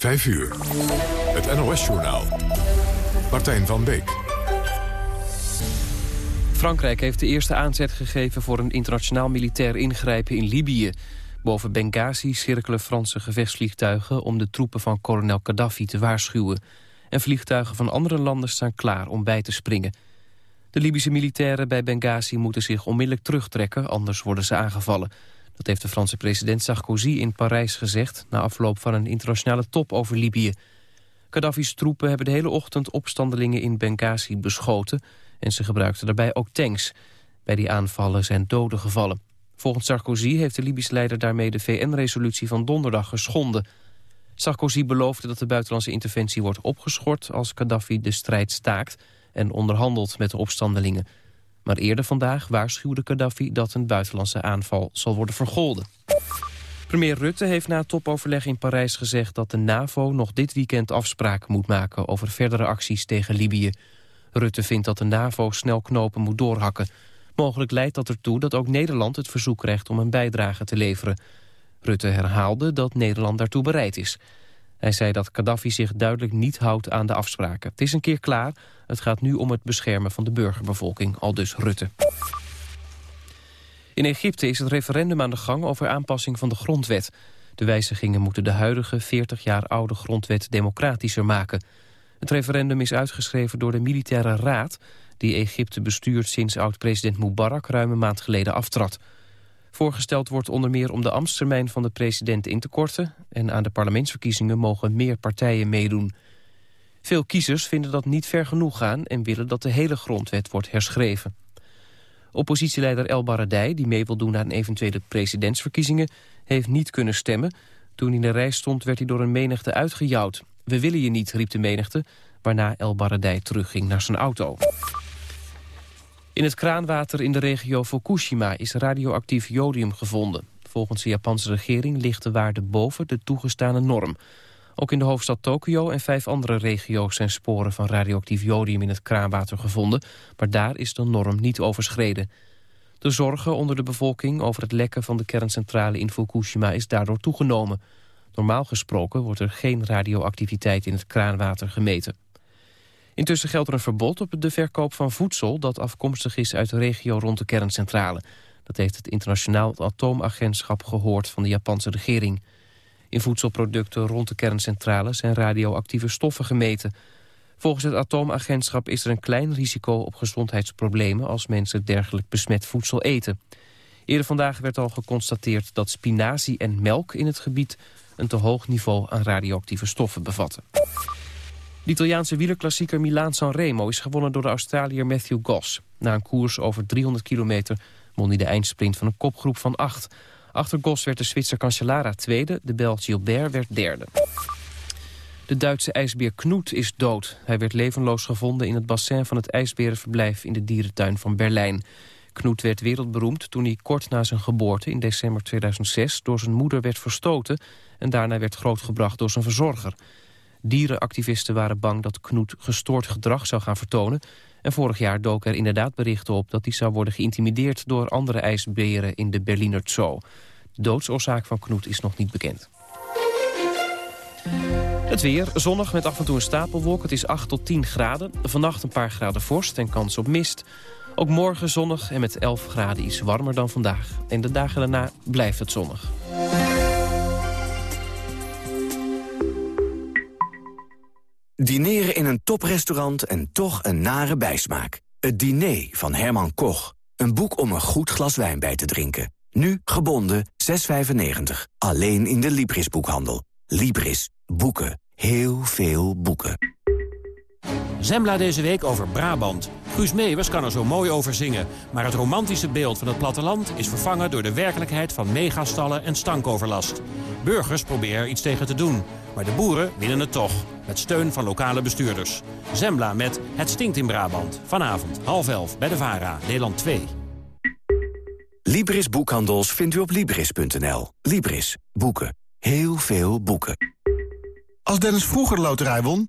5 uur. Het NOS-journaal. Martijn van Beek. Frankrijk heeft de eerste aanzet gegeven voor een internationaal militair ingrijpen in Libië. Boven Benghazi cirkelen Franse gevechtsvliegtuigen om de troepen van kolonel Gaddafi te waarschuwen. En vliegtuigen van andere landen staan klaar om bij te springen. De Libische militairen bij Benghazi moeten zich onmiddellijk terugtrekken, anders worden ze aangevallen. Dat heeft de Franse president Sarkozy in Parijs gezegd... na afloop van een internationale top over Libië. Gaddafi's troepen hebben de hele ochtend opstandelingen in Benghazi beschoten... en ze gebruikten daarbij ook tanks. Bij die aanvallen zijn doden gevallen. Volgens Sarkozy heeft de Libische leider daarmee de VN-resolutie van donderdag geschonden. Sarkozy beloofde dat de buitenlandse interventie wordt opgeschort... als Gaddafi de strijd staakt en onderhandelt met de opstandelingen... Maar eerder vandaag waarschuwde Gaddafi dat een buitenlandse aanval zal worden vergolden. Premier Rutte heeft na het topoverleg in Parijs gezegd dat de NAVO nog dit weekend afspraken moet maken over verdere acties tegen Libië. Rutte vindt dat de NAVO snel knopen moet doorhakken. Mogelijk leidt dat ertoe dat ook Nederland het verzoek krijgt om een bijdrage te leveren. Rutte herhaalde dat Nederland daartoe bereid is. Hij zei dat Gaddafi zich duidelijk niet houdt aan de afspraken. Het is een keer klaar. Het gaat nu om het beschermen van de burgerbevolking, al dus Rutte. In Egypte is het referendum aan de gang over aanpassing van de grondwet. De wijzigingen moeten de huidige 40 jaar oude grondwet democratischer maken. Het referendum is uitgeschreven door de militaire raad... die Egypte bestuurt sinds oud-president Mubarak ruim een maand geleden aftrad. Voorgesteld wordt onder meer om de ambtstermijn van de president in te korten... en aan de parlementsverkiezingen mogen meer partijen meedoen. Veel kiezers vinden dat niet ver genoeg gaan... en willen dat de hele grondwet wordt herschreven. Oppositieleider El Baradei, die mee wil doen aan eventuele presidentsverkiezingen... heeft niet kunnen stemmen. Toen hij in de rij stond werd hij door een menigte uitgejouwd. We willen je niet, riep de menigte, waarna El Baradei terugging naar zijn auto. In het kraanwater in de regio Fukushima is radioactief jodium gevonden. Volgens de Japanse regering ligt de waarde boven de toegestane norm. Ook in de hoofdstad Tokio en vijf andere regio's zijn sporen van radioactief jodium in het kraanwater gevonden, maar daar is de norm niet overschreden. De zorgen onder de bevolking over het lekken van de kerncentrale in Fukushima is daardoor toegenomen. Normaal gesproken wordt er geen radioactiviteit in het kraanwater gemeten. Intussen geldt er een verbod op de verkoop van voedsel... dat afkomstig is uit de regio rond de kerncentrale. Dat heeft het internationaal atoomagentschap gehoord van de Japanse regering. In voedselproducten rond de kerncentrale zijn radioactieve stoffen gemeten. Volgens het atoomagentschap is er een klein risico op gezondheidsproblemen... als mensen dergelijk besmet voedsel eten. Eerder vandaag werd al geconstateerd dat spinazie en melk in het gebied... een te hoog niveau aan radioactieve stoffen bevatten. De Italiaanse wielerklassieker Milaan-San Remo is gewonnen door de Australiër Matthew Goss. Na een koers over 300 kilometer won hij de eindsprint van een kopgroep van acht. Achter Goss werd de Zwitser Cancellara tweede, de Bel Gilbert werd derde. De Duitse ijsbeer Knoet is dood. Hij werd levenloos gevonden in het bassin van het ijsberenverblijf in de dierentuin van Berlijn. Knoet werd wereldberoemd toen hij kort na zijn geboorte in december 2006 door zijn moeder werd verstoten en daarna werd grootgebracht door zijn verzorger. Dierenactivisten waren bang dat Knoet gestoord gedrag zou gaan vertonen... en vorig jaar dook er inderdaad berichten op dat hij zou worden geïntimideerd... door andere ijsberen in de Berliner Zoo. De doodsoorzaak van Knoet is nog niet bekend. Het weer, zonnig met af en toe een stapelwolk. Het is 8 tot 10 graden. Vannacht een paar graden vorst en kans op mist. Ook morgen zonnig en met 11 graden iets warmer dan vandaag. En de dagen daarna blijft het zonnig. Dineren in een toprestaurant en toch een nare bijsmaak. Het diner van Herman Koch. Een boek om een goed glas wijn bij te drinken. Nu gebonden 6,95. Alleen in de Libris-boekhandel. Libris. Boeken. Heel veel boeken. Zembla deze week over Brabant. Guus Meeuwers kan er zo mooi over zingen. Maar het romantische beeld van het platteland is vervangen door de werkelijkheid van megastallen en stankoverlast. Burgers proberen er iets tegen te doen. Maar de boeren winnen het toch. Met steun van lokale bestuurders. Zembla met Het stinkt in Brabant. Vanavond half elf bij de VARA, Nederland 2. Libris Boekhandels vindt u op Libris.nl. Libris. Boeken. Heel veel boeken. Als Dennis vroeger de loterij won,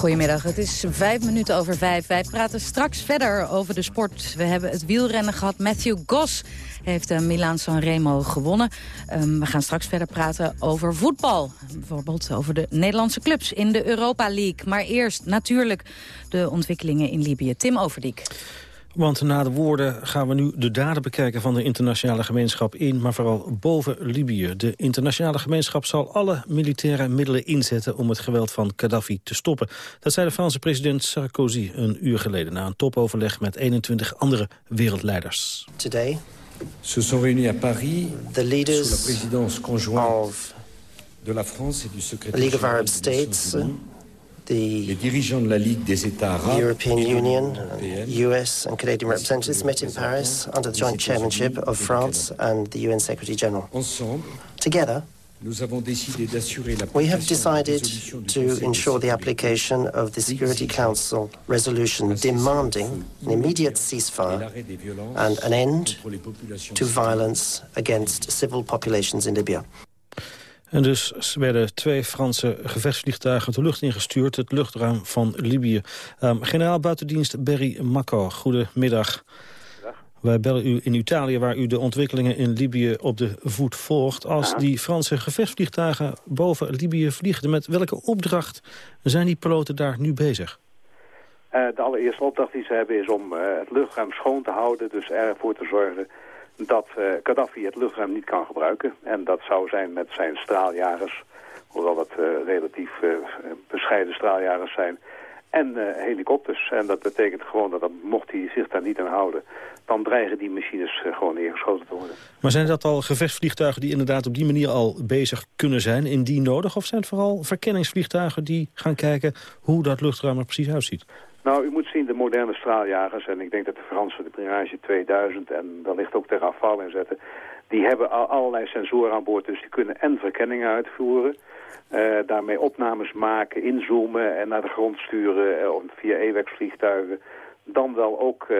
Goedemiddag, het is vijf minuten over vijf. Wij praten straks verder over de sport. We hebben het wielrennen gehad. Matthew Goss heeft de Milaan Sanremo gewonnen. Um, we gaan straks verder praten over voetbal. Bijvoorbeeld over de Nederlandse clubs in de Europa League. Maar eerst natuurlijk de ontwikkelingen in Libië. Tim Overdiek. Want na de woorden gaan we nu de daden bekijken van de internationale gemeenschap in, maar vooral boven Libië. De internationale gemeenschap zal alle militaire middelen inzetten om het geweld van Gaddafi te stoppen. Dat zei de Franse president Sarkozy een uur geleden na een topoverleg met 21 andere wereldleiders. Today, se sont réunis à Paris the leaders sous la présidence conjointe de la France et du secrétaire League of Arab States the European Union, US and Canadian representatives met in Paris under the joint chairmanship of France and the UN Secretary General. Together, we have decided to ensure the application of the Security Council resolution demanding an immediate ceasefire and an end to violence against civil populations in Libya. En dus werden twee Franse gevechtsvliegtuigen de lucht ingestuurd, het luchtruim van Libië. Um, generaal buitendienst Berry Macco, goedemiddag. Wij bellen u in Italië, waar u de ontwikkelingen in Libië op de voet volgt. Als die Franse gevechtsvliegtuigen boven Libië vliegen, met welke opdracht zijn die piloten daar nu bezig? Uh, de allereerste opdracht die ze hebben is om uh, het luchtruim schoon te houden. Dus ervoor te zorgen dat uh, Gaddafi het luchtruim niet kan gebruiken. En dat zou zijn met zijn straaljagers, hoewel dat uh, relatief uh, bescheiden straaljagers zijn, en helikopters. En dat betekent gewoon dat, dat, mocht hij zich daar niet aan houden, dan dreigen die machines gewoon neergeschoten te worden. Maar zijn dat al gevechtsvliegtuigen die inderdaad op die manier al bezig kunnen zijn, indien nodig? Of zijn het vooral verkenningsvliegtuigen die gaan kijken hoe dat luchtruim er precies uitziet? Nou, u moet zien, de moderne straaljagers, en ik denk dat de Franse de Mirage 2000 en wellicht ook de Rafale inzetten, die hebben al allerlei sensoren aan boord, dus die kunnen en verkenningen uitvoeren, uh, daarmee opnames maken, inzoomen en naar de grond sturen uh, via EWAX vliegtuigen dan wel ook uh,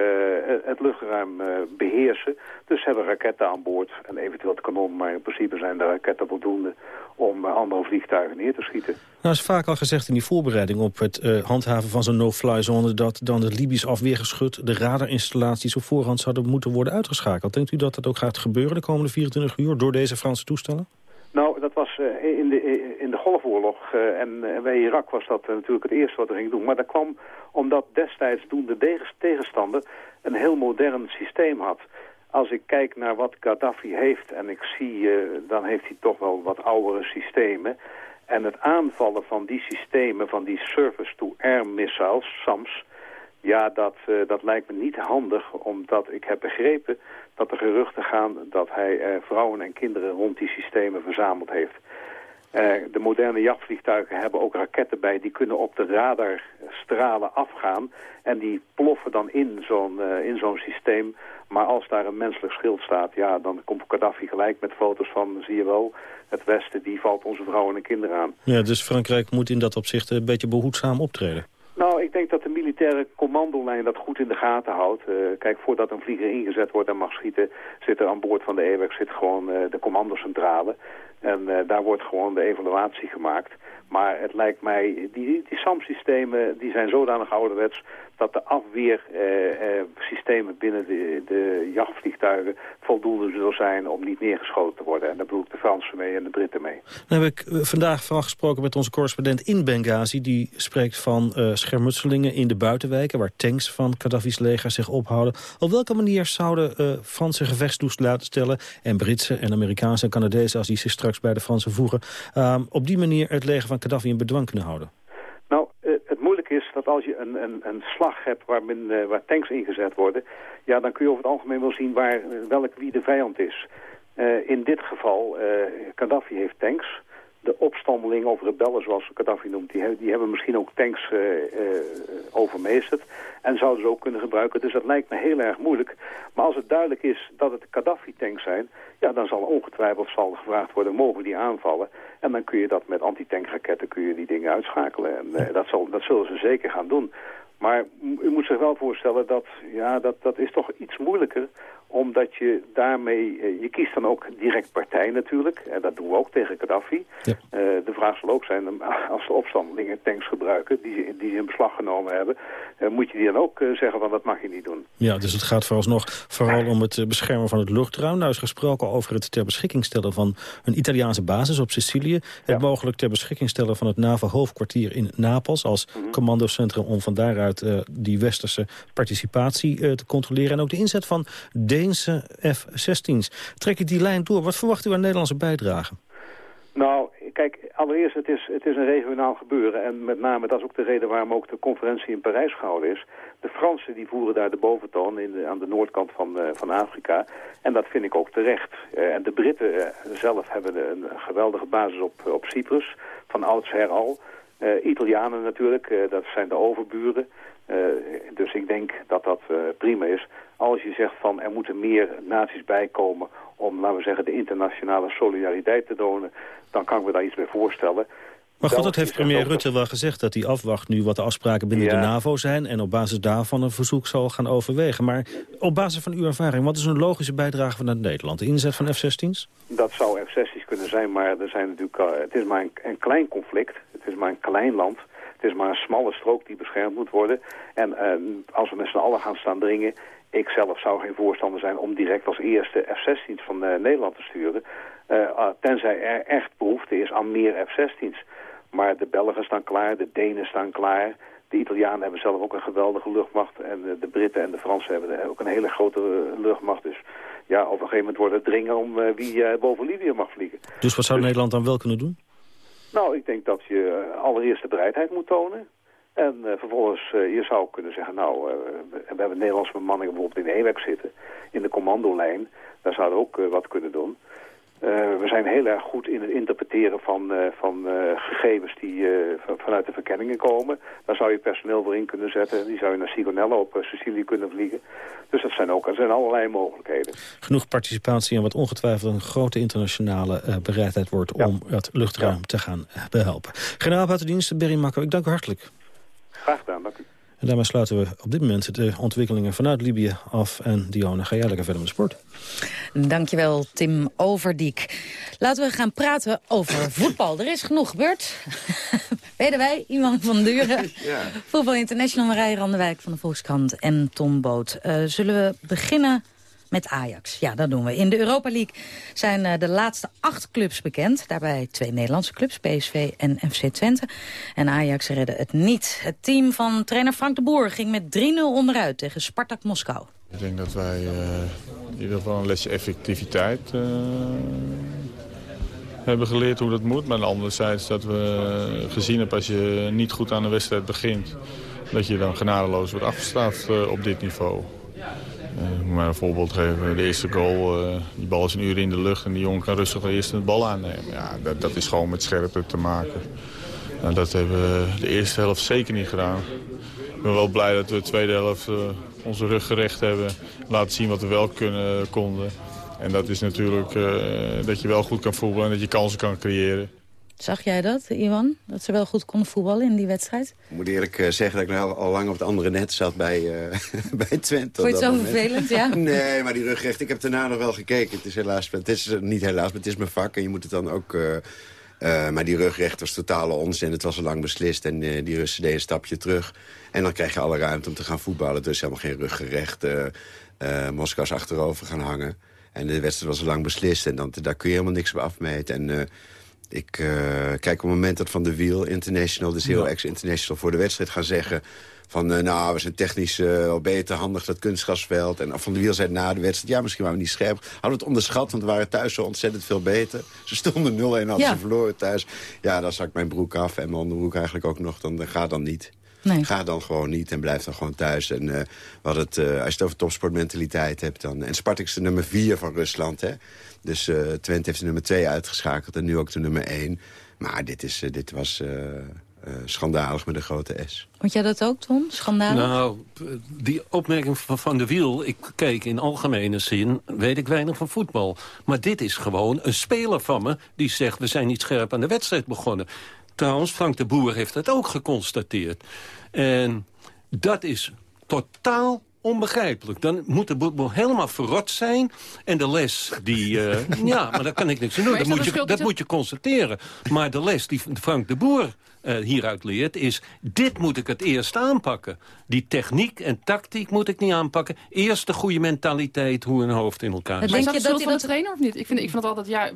het luchtruim uh, beheersen. Dus hebben raketten aan boord en eventueel het kanon. Maar in principe zijn de raketten voldoende om uh, andere vliegtuigen neer te schieten. Nou is vaak al gezegd in die voorbereiding op het handhaven van zo'n no-fly zone... dat dan het Libisch afweergeschut, de radarinstallaties op voorhand zouden moeten worden uitgeschakeld. Denkt u dat dat ook gaat gebeuren de komende 24 uur door deze Franse toestellen? Nou, dat was uh, in, de, in de Golfoorlog uh, en bij Irak was dat natuurlijk het eerste wat er ging doen. Maar dat kwam omdat destijds toen de tegenstander een heel modern systeem had. Als ik kijk naar wat Gaddafi heeft en ik zie, dan heeft hij toch wel wat oudere systemen. En het aanvallen van die systemen, van die surface-to-air missiles, SAMS... Ja, dat, dat lijkt me niet handig, omdat ik heb begrepen dat er geruchten gaan dat hij uh, vrouwen en kinderen rond die systemen verzameld heeft. Uh, de moderne jachtvliegtuigen hebben ook raketten bij, die kunnen op de radarstralen afgaan. En die ploffen dan in zo'n uh, in zo'n systeem. Maar als daar een menselijk schild staat, ja, dan komt Gaddafi gelijk met foto's van, zie je wel, het Westen, die valt onze vrouwen en kinderen aan. Ja, dus Frankrijk moet in dat opzicht een beetje behoedzaam optreden. Nou, ik denk dat de militaire commandolijn dat goed in de gaten houdt. Uh, kijk, voordat een vlieger ingezet wordt en mag schieten... zit er aan boord van de EWAC zit gewoon uh, de commandocentrale. En uh, daar wordt gewoon de evaluatie gemaakt. Maar het lijkt mij, die, die SAM-systemen die zijn zodanig ouderwets dat de afweersystemen binnen de, de jachtvliegtuigen voldoende zullen zijn om niet neergeschoten te worden. En daar bedoel de Fransen mee en de Britten mee. Dan heb ik eh, vandaag vooral gesproken met onze correspondent in Benghazi. Die spreekt van schermutselingen in de buitenwijken waar tanks van Gaddafi's leger zich ophouden. Op welke manier zouden uh, Franse gevechtstoestellen en Britse en Amerikaanse en Canadezen, als die zich straks bij de Fransen voegen, uh, op die manier het leger van Gaddafi in bedwang kunnen houden? is dat als je een, een, een slag hebt waar, uh, waar tanks ingezet worden... ja, dan kun je over het algemeen wel zien waar, welk wie de vijand is. In dit geval, Gaddafi heeft tanks. De opstandelingen of rebellen, zoals Gaddafi noemt, die, die hebben misschien ook tanks uh, uh, overmeesterd. En zouden ze ook kunnen gebruiken. Dus dat lijkt me heel erg moeilijk. Maar als het duidelijk is dat het Gaddafi-tanks zijn... ja, dan zal ongetwijfeld zal gevraagd worden, mogen die aanvallen? En dan kun je dat met antitankraketten kun je die dingen uitschakelen. En dat, zal, dat zullen ze zeker gaan doen. Maar u moet zich wel voorstellen dat, ja, dat, dat is toch iets moeilijker omdat je daarmee, eh, je kiest dan ook direct partij natuurlijk. En dat doen we ook tegen Gaddafi. Ja. Uh, de vraag zal ook zijn, als de opstandelingen tanks gebruiken... die, die ze in beslag genomen hebben... Uh, moet je die dan ook uh, zeggen van dat mag je niet doen. Ja, dus het gaat vooralsnog vooral om het beschermen van het luchtruim. Nou is gesproken over het ter beschikking stellen van een Italiaanse basis op Sicilië. Het mogelijk ter beschikking stellen van het NAVO-hoofdkwartier in Napels... als mm commandocentrum om van daaruit die westerse participatie te controleren. En ook de inzet van Deense F-16's. Trek je die lijn door? Wat verwacht u aan Nederlandse bijdrage? Nou, kijk, allereerst, het is, het is een regionaal gebeuren. En met name, dat is ook de reden waarom ook de conferentie in Parijs gehouden is. De Fransen die voeren daar de boventoon in aan de noordkant van, uh, van Afrika. En dat vind ik ook terecht. Uh, en de Britten uh, zelf hebben een geweldige basis op, op Cyprus, van oudsher al. Italianen natuurlijk, dat zijn de overburen. dus ik denk dat dat prima is als je zegt van er moeten meer naties bijkomen om, laten we zeggen, de internationale solidariteit te tonen, dan kan ik me daar iets bij voorstellen. Maar goed, dat heeft premier Rutte wel gezegd, dat hij afwacht nu wat de afspraken binnen de NAVO zijn en op basis daarvan een verzoek zal gaan overwegen. Maar op basis van uw ervaring, wat is een logische bijdrage vanuit Nederland? De inzet van F-16's? Dat zou F-16's kunnen zijn, maar er zijn natuurlijk, uh, het is maar een, een klein conflict. Het is maar een klein land. Het is maar een smalle strook die beschermd moet worden. En uh, als we met z'n allen gaan staan dringen, ik zelf zou geen voorstander zijn om direct als eerste F-16's van uh, Nederland te sturen. Uh, tenzij er echt behoefte is aan meer F-16's. Maar de Belgen staan klaar, de Denen staan klaar. De Italianen hebben zelf ook een geweldige luchtmacht. En de Britten en de Fransen hebben ook een hele grote luchtmacht. Dus ja, op een gegeven moment wordt het dringen om wie boven Libië mag vliegen. Dus wat zou dus- Nederland dan wel kunnen doen? Nou, ik denk dat je allereerst de bereidheid moet tonen. En uh, vervolgens, uh, je zou kunnen zeggen, nou, uh, we hebben Nederlandse bemanningen bijvoorbeeld in EWEC zitten, in de commandolijn. Daar zouden we ook wat kunnen doen. we zijn heel erg goed in het interpreteren van, van gegevens die vanuit de verkenningen komen. Daar zou je personeel voor in kunnen zetten. Die zou je naar Sigonella op Sicilië kunnen vliegen. Dus dat zijn ook er zijn allerlei mogelijkheden. Genoeg participatie en wat ongetwijfeld een grote internationale bereidheid wordt om het luchtruim te gaan behelpen. Generaal Buitendienst Berry Makko, ik dank u hartelijk. Graag gedaan, dank u. En daarmee sluiten we op dit moment de ontwikkelingen vanuit Libië af. En Dionne, ga jij lekker verder met de sport. Dankjewel, Tim Overdiek. Laten we gaan praten over voetbal. Er is genoeg gebeurd. Weten wij, iemand van Duren. Ja. Voetbal International, Marije Randewijk van de Volkskrant en Tom Boot. Uh, zullen we beginnen met Ajax. Ja, dat doen we. In de Europa League zijn uh, de laatste acht clubs bekend. Daarbij twee Nederlandse clubs, PSV en FC Twente. En Ajax redde het niet. Het team van trainer Frank de Boer ging met 3-0 onderuit tegen Spartak Moskou. Ik denk dat wij uh, in ieder geval een lesje effectiviteit uh, hebben geleerd hoe dat moet. Maar anderzijds dat we gezien hebben als je niet goed aan de wedstrijd begint... dat je dan genadeloos wordt afgestraft op dit niveau. Uh, maar een voorbeeld geven, de eerste goal, uh, die bal is een uur in de lucht en die jongen kan rustig de eerste bal aannemen. Ja, dat, dat is gewoon met scherpte te maken. Nou, dat hebben we de eerste helft zeker niet gedaan. Ik ben wel blij dat we de tweede helft uh, onze rug gerecht hebben. Laten zien wat we wel kunnen, konden. En dat is natuurlijk dat je wel goed kan voetballen en dat je kansen kan creëren. Zag jij dat, Iwan? Dat ze wel goed konden voetballen in die wedstrijd? Ik moet eerlijk eh, zeggen dat ik nou al lang op het andere net zat bij, uh, bij Twente. Vond je het zo vervelend, ja? Nee, maar die rugrecht, ik heb daarna nog wel gekeken. Het is helaas, het is eh, niet helaas, maar het is mijn vak. En je moet het dan ook... Uh, maar die rugrecht was totale onzin. Het was al lang beslist en uh, die Russen deden een stapje terug. En dan krijg je alle ruimte om te gaan voetballen. Dus helemaal geen ruggerecht. Uh, Moskou is achterover gaan hangen. En de wedstrijd was al lang beslist. En dan, daar kun je helemaal niks op afmeten. En ik uh, kijk op het moment dat Van de Wiel International... dus heel ex-international voor de wedstrijd gaan zeggen... van uh, nou, we zijn technisch uh, wel beter, handig dat kunstgrasveld. En Van de Wiel zei na de wedstrijd... ja, misschien waren we niet scherp. Hadden we het onderschat, want we waren thuis zo ontzettend veel beter. Ze stonden 0-1 als ja. ze verloren thuis. Ja, dan zak mijn broek af en mijn onderbroek eigenlijk ook nog. Dan gaat dan niet. Ga dan gewoon niet en blijf dan gewoon thuis. En uh, wat het, als je het over topsportmentaliteit hebt... Dan, en Spartak is de nummer vier van Rusland, hè. Dus Twente heeft de nummer twee uitgeschakeld en nu ook de nummer één. Maar dit, is, dit was uh, schandalig met een grote S. Vond jij dat ook, Tom? Schandalig? Nou, die opmerking van Van de Wiel... ik kijk in algemene zin, weet ik weinig van voetbal. Maar dit is gewoon een speler van me... die zegt, we zijn niet scherp aan de wedstrijd begonnen. Trouwens, Frank de Boer heeft dat ook geconstateerd. En dat is totaal onbegrijpelijk. Dan moet de boek helemaal verrot zijn. En de les die... Uh, ja, maar daar kan ik niks aan doen. Dat, moet je, dat moet je constateren. Maar de les die Frank de Boer uh, hieruit leert... is, dit moet ik het eerst aanpakken. Die techniek en tactiek moet ik niet aanpakken. Eerst de goede mentaliteit, hoe een hoofd in elkaar zit. Denk je dat van de trainer of niet? Ik vind, ik vind het altijd, ja,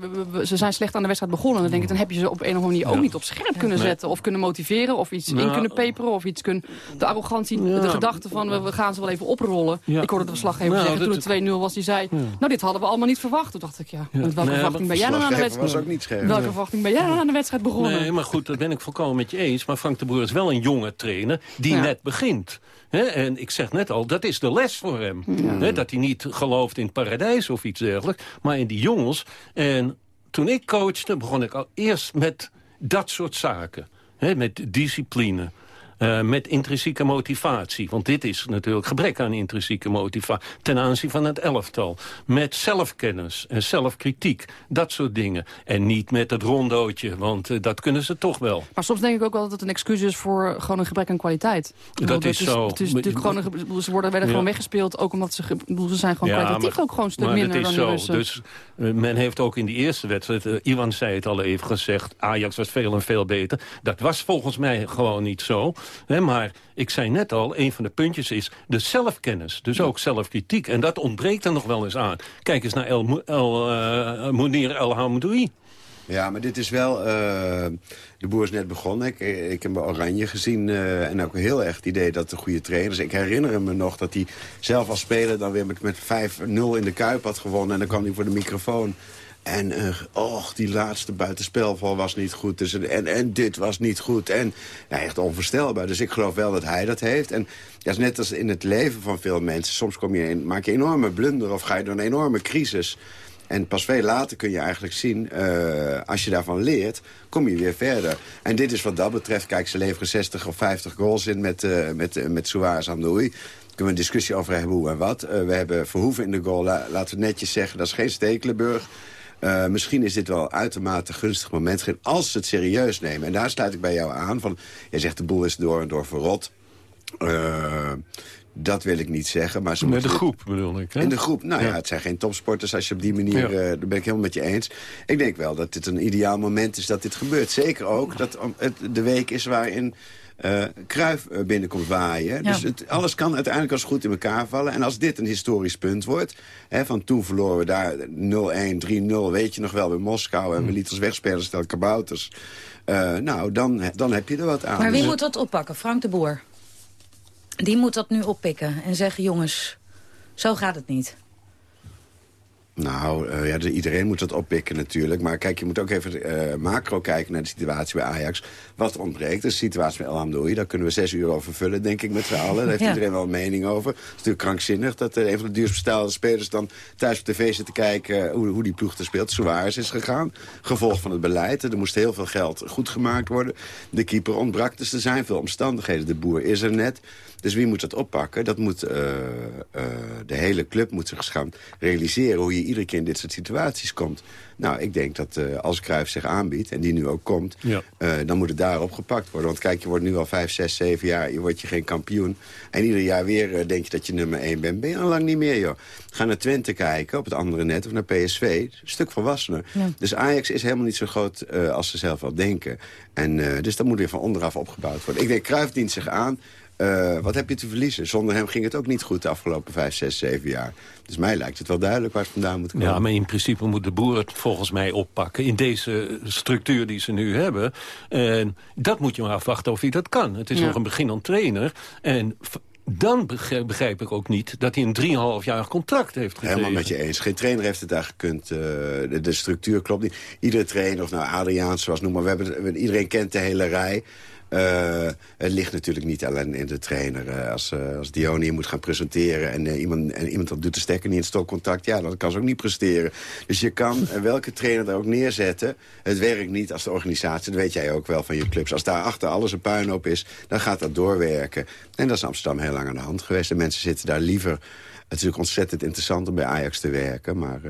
ze zijn slecht aan de wedstrijd begonnen. Dan denk ik, dan heb je ze op een of andere manier ook niet op scherp kunnen zetten. Of kunnen motiveren, of iets in nou. kunnen peperen. Of iets kunnen, de arrogantie, de gedachte van, we, gaan ze wel even oprollen. Ik hoorde de verslaggever nou, zeggen, toen het 2-0 was, die zei... nou, dit hadden we allemaal niet verwacht. Toen dacht ik, ja, met welke verwachting ben jij dan aan de wedstrijd? was ook niet scherp. Welke verwachting ben jij dan aan de wedstrijd begonnen? Nee, maar goed, dat ben ik volkomen met je eens. Maar Frank de Boer is wel een jonge trainer die net begint. en ik zeg net al, dat is de les voor hem. dat hij niet gelooft in het paradijs of iets dergelijks. Maar in die jongens. En toen ik coachte, begon ik al eerst met dat soort zaken. met discipline. Uh, met intrinsieke motivatie. Want dit is natuurlijk gebrek aan intrinsieke motivatie... ten aanzien van het elftal. Met zelfkennis en zelfkritiek. Dat soort dingen. En niet met het rondootje, want uh, dat kunnen ze toch wel. Maar soms denk ik ook wel dat het een excuus is... voor gewoon een gebrek aan kwaliteit. Dat, dat is, zo. Het is natuurlijk gewoon een, ze worden, werden ja. gewoon weggespeeld... ook omdat ze, ze zijn gewoon ja, kwalitatief ook gewoon een stuk minder dan zo. de Dus uh, men heeft ook in die eerste wedstrijd... Iwan zei het al even gezegd... Ajax was veel en veel beter. Dat was volgens mij gewoon niet zo maar ik zei net al, een van de puntjes is de zelfkennis. Dus ook zelfkritiek. En dat ontbreekt er nog wel eens aan. Kijk eens naar El, El, uh, El Hamdoui. Ja, maar dit is wel... Uh, de boer is net begonnen. Ik, ik heb Oranje gezien uh, en ook heel erg het idee dat de goede trainers... Ik herinner me nog dat hij zelf als speler dan weer met, met 5-0 in de Kuip had gewonnen. En dan kwam hij voor de microfoon en uh, och, die laatste buitenspelval was niet goed. Dus, en, en dit was niet goed. En echt onvoorstelbaar. Dus ik geloof wel dat hij dat heeft. En ja, is net als in het leven van veel mensen. Soms kom je in, maak je een enorme blunder of ga je door een enorme crisis. En pas veel later kun je eigenlijk zien, uh, als je daarvan leert, kom je weer verder. En dit is wat dat betreft, kijk, ze leveren 60 of 50 goals in met, uh, met, met Suarez aan de kunnen we een discussie over hebben hoe en wat. we hebben Verhoeven in de goal, laten we netjes zeggen, dat is geen Stekelenburg. Uh, misschien is dit wel uitermate gunstig moment als ze het serieus nemen. En daar sluit ik bij jou aan. Van, jij zegt de boel is door en door verrot. Uh, dat wil ik niet zeggen. Maar ze Met de groep bedoel ik. Hè? In de groep. Nou ja. het zijn geen topsporters als je op die manier... Ja. Uh, daar ben ik helemaal met je eens. Ik denk wel dat dit een ideaal moment is dat dit gebeurt. Zeker ook dat het de week is waarin Kruif eh, binnenkomt waaien. Dus het, alles kan uiteindelijk als goed in elkaar vallen. En als dit een historisch punt wordt... Hè, van toen verloren we daar 0-1, 3-0, weet je nog wel, bij Moskou... en we hmm. lieten ons wegspelen, stel kabouters. Uh, nou, dan, dan heb je er wat aan. Maar wie dus moet dat oppakken? Frank de Boer. Die moet dat nu oppikken en zeggen, jongens, zo gaat het niet. Nou, uh, ja, iedereen moet dat oppikken natuurlijk. Maar kijk, je moet ook even uh, macro kijken naar de situatie bij Ajax. Wat ontbreekt, de situatie bij El Hamdoui. Daar kunnen we zes uur over vullen, denk ik, met z'n allen. Daar heeft iedereen wel een mening over. Het is natuurlijk krankzinnig dat uh, een van de duurst bestelde spelers... dan thuis op tv zit te kijken hoe, hoe die ploeg er speelt. Suarez is gegaan. Gevolg van het beleid. Er moest heel veel geld goed gemaakt worden. De keeper ontbrak, dus er zijn veel omstandigheden. De boer is er net. Dus wie moet dat oppakken? Dat moet, uh, uh, de hele club moet zich gaan realiseren... hoe je iedere keer in dit soort situaties komt. Nou, ik denk dat uh, als Cruijff zich aanbiedt, en die nu ook komt... Ja. dan moet het daarop gepakt worden. Want kijk, je wordt nu al vijf, zes, zeven jaar... je wordt je geen kampioen. En ieder jaar weer denk je dat je nummer één bent. Ben je al lang niet meer, joh. Ga naar Twente kijken, op het andere net, of naar PSV. Een stuk volwassener. Ja. Dus Ajax is helemaal niet zo groot als ze zelf wel denken. En, dus dat moet weer van onderaf opgebouwd worden. Ik denk, Cruijff dient zich aan... Uh, wat heb je te verliezen? Zonder hem ging het ook niet goed de afgelopen vijf, zes, zeven jaar. Dus mij lijkt het wel duidelijk waar het vandaan moet komen. Ja, maar in principe moet de boer het volgens mij oppakken... in deze structuur die ze nu hebben. En dat moet je maar afwachten of hij dat kan. Het is nog een beginnend trainer. En dan begrijp ik ook niet dat hij een 3,5 jaar contract heeft gekregen. Helemaal met je eens. Geen trainer heeft het daar gekund. Uh, de, de, structuur klopt niet. Iedere trainer, of nou Adriaans zoals noem maar, we hebben, iedereen kent de hele rij. Uh, het ligt natuurlijk niet alleen in de trainer. Uh, als, uh, als Dione moet gaan presenteren en, iemand, en iemand dat doet de stekker niet in stokcontact... ja, dan kan ze ook niet presteren. Dus je kan welke trainer er ook neerzetten. Het werkt niet als de organisatie, dat weet jij ook wel van je clubs. Als daar achter alles een puinhoop is, dan gaat dat doorwerken. En dat is Amsterdam heel lang aan de hand geweest. De mensen zitten daar liever... Het is natuurlijk ontzettend interessant om bij Ajax te werken, maar...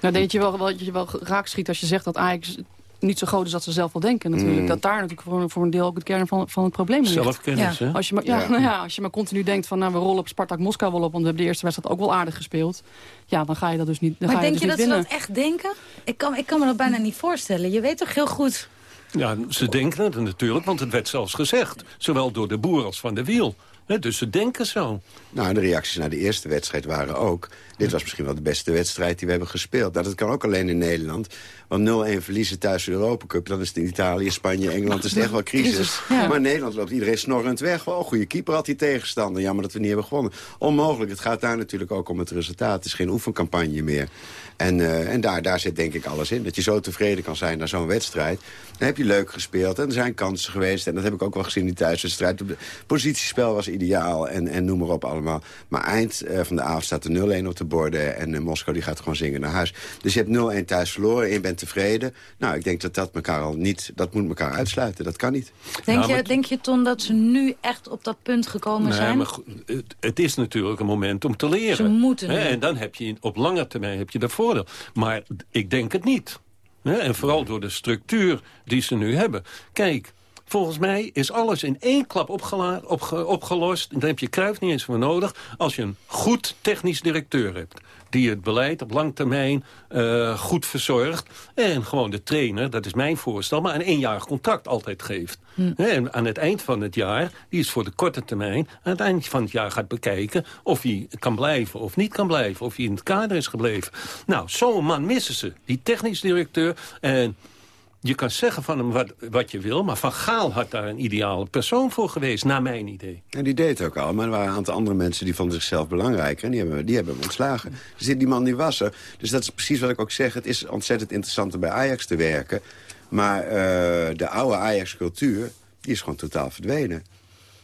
nou, denk je wel, wel, je wel raak schiet als je zegt dat Ajax niet zo groot is dat ze zelf wel denken natuurlijk. Mm. Dat daar natuurlijk voor, voor, een deel ook het kern van, van het probleem ligt. Zelfkennis, ja. Als je maar, ja, Nou ja, als je maar continu denkt van nou, we rollen op Spartak Moskou wel op... want we hebben de eerste wedstrijd ook wel aardig gespeeld. Ja, dan ga je dat dus niet dan Maar ga denk je, je, dus dat ze dat echt denken? Ik kan, ik kan me dat bijna niet voorstellen. Je weet toch heel goed... Ja, ze denken het natuurlijk, want het werd zelfs gezegd. Zowel door de boer als van de wiel. dus ze denken zo. Nou, de reacties naar de eerste wedstrijd waren ook... dit was misschien wel de beste wedstrijd die we hebben gespeeld. Nou, dat kan ook alleen in Nederland. Want 0-1 verliezen thuis de Europa Cup, dan is het in Italië, Spanje, Engeland... is het echt wel crisis. Maar in Nederland loopt iedereen snorrend weg. Oh, goede keeper had die tegenstander. Jammer dat we niet hebben gewonnen. Onmogelijk. Het gaat daar natuurlijk ook om het resultaat. Het is geen oefencampagne meer. En, uh, en daar, daar zit denk ik alles in. Dat je zo tevreden kan zijn naar zo'n wedstrijd. Dan heb je leuk gespeeld en er zijn kansen geweest. En dat heb ik ook wel gezien in die thuiswedstrijd. Het positiespel was ideaal en, en noem maar op allemaal. Maar eind uh, van de avond staat er 0-1 op de borden. En uh, Moskou die gaat gewoon zingen naar huis. Dus je hebt 0-1 thuis verloren en je bent tevreden. Nou, ik denk dat dat elkaar al niet... Dat moet elkaar uitsluiten. Dat kan niet. Denk, Nou, je, maar- denk je, Ton, dat ze nu echt op dat punt gekomen Nee, zijn? maar goed, het, het is natuurlijk een moment om te leren. Ze moeten Hè. En dan heb je op lange termijn heb je dat voordeel. Maar ik denk het niet. Hè, En vooral door de structuur die ze nu hebben. Kijk, volgens mij is alles in één klap opge- opgelost. Daar heb je Kruif niet eens voor nodig. Als je een goed technisch directeur hebt die het beleid op lang termijn eh, goed verzorgt. En gewoon de trainer, dat is mijn voorstel, maar een eenjarig contract altijd geeft. Hè, En aan het eind van het jaar, die is voor de korte termijn... aan het eind van het jaar gaat bekijken of hij kan blijven of niet kan blijven. Of hij in het kader is gebleven. Nou, zo'n man missen ze. Die technisch directeur. En je kan zeggen van hem wat, wat je wil... maar Van Gaal had daar een ideale persoon voor geweest, naar mijn idee. En die deed het ook al. Maar er waren een aantal andere mensen die vonden zichzelf belangrijker. En die hebben, die hebben hem ontslagen. Dus die man die was er. Dus dat is precies wat ik ook zeg. Het is ontzettend interessant om bij Ajax te werken. Maar eh, de oude Ajax-cultuur, die is gewoon totaal verdwenen.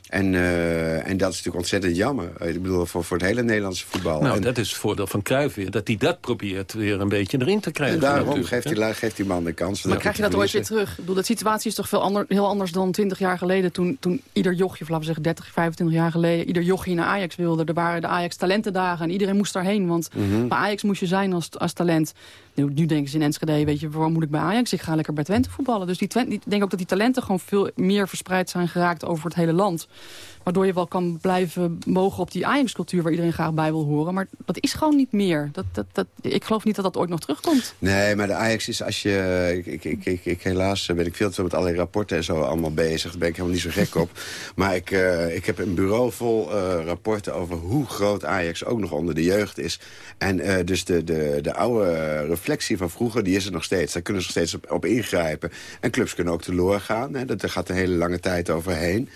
En, eh, en dat is natuurlijk ontzettend jammer. Ik bedoel, voor, voor het hele Nederlandse voetbal. Nou, en, dat is het voordeel van Cruijff weer. Dat hij dat probeert weer een beetje erin te krijgen. en daarom geeft die, geeft die man de kans. Maar krijg je dat ooit weer terug? Ik bedoel, de situatie is toch veel ander, heel anders dan 20 jaar geleden... Toen, toen ieder jochje, of laten we zeggen 30, 25 jaar geleden... ieder jochje naar Ajax wilde. Er waren de Ajax talentendagen en iedereen moest daarheen. Want Mhm. bij Ajax moest je zijn als, als talent. Nu, nu denken ze in Enschede, weet je, waarom moet ik bij Ajax? Ik ga lekker bij Twente voetballen. Dus die Twente, ik denk ook dat die talenten gewoon veel meer verspreid zijn geraakt over het hele land. Waardoor je wel kan blijven mogen op die Ajax-cultuur... waar iedereen graag bij wil horen. Maar dat is gewoon niet meer. Dat, dat, dat, ik geloof niet dat dat ooit nog terugkomt. Nee, maar de Ajax is als je... Ik, ik, ik, ik, ik- helaas ben ik veel te veel met allerlei rapporten en zo allemaal bezig. Daar ben ik helemaal niet zo gek op. Maar ik, eh, ik heb een bureau vol eh, rapporten over hoe groot Ajax ook nog onder de jeugd is. En eh, dus de, de, de oude reflectie van vroeger, die is er nog steeds. Daar kunnen ze nog steeds op, ingrijpen. En clubs kunnen ook teloor gaan. Hè. Dat, daar gaat een hele lange tijd overheen.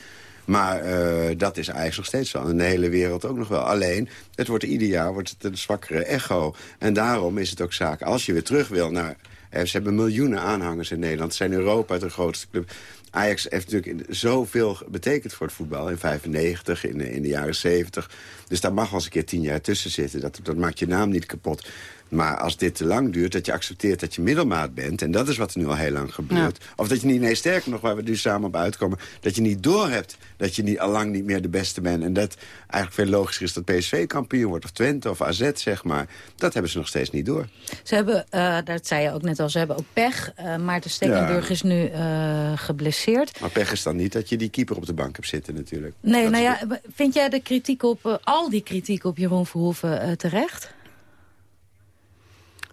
Maar eh, dat is eigenlijk nog steeds wel. In de hele wereld ook nog wel. Alleen, het wordt ieder jaar wordt het een zwakkere echo. En daarom is het ook zaak, als je weer terug wil naar... eh, ze hebben miljoenen aanhangers in Nederland. Ze zijn Europa de grootste club. Ajax heeft natuurlijk zoveel betekend voor het voetbal. In 95, in, in de jaren 70. Dus daar mag wel eens een keer tien jaar tussen zitten. Dat, dat maakt je naam niet kapot. Maar als dit te lang duurt, dat je accepteert dat je middelmaat bent... en dat is wat er nu al heel lang gebeurt. Of dat je niet, nee, sterker nog, waar we nu samen op uitkomen... dat je niet doorhebt dat je niet, al lang niet meer de beste bent. En dat eigenlijk veel logischer is dat PSV kampioen wordt... of Twente of AZ, zeg maar. Dat hebben ze nog steeds niet door. Ze hebben, eh, dat zei je ook net al, ze hebben ook pech. Eh, Maarten Stekelenburg Ja. is nu eh, geblesseerd. Maar pech is dan niet dat je die keeper op de bank hebt zitten natuurlijk. Nee, Dat nou ja, vind jij de kritiek op, al die kritiek op Jeroen Verhoeven terecht?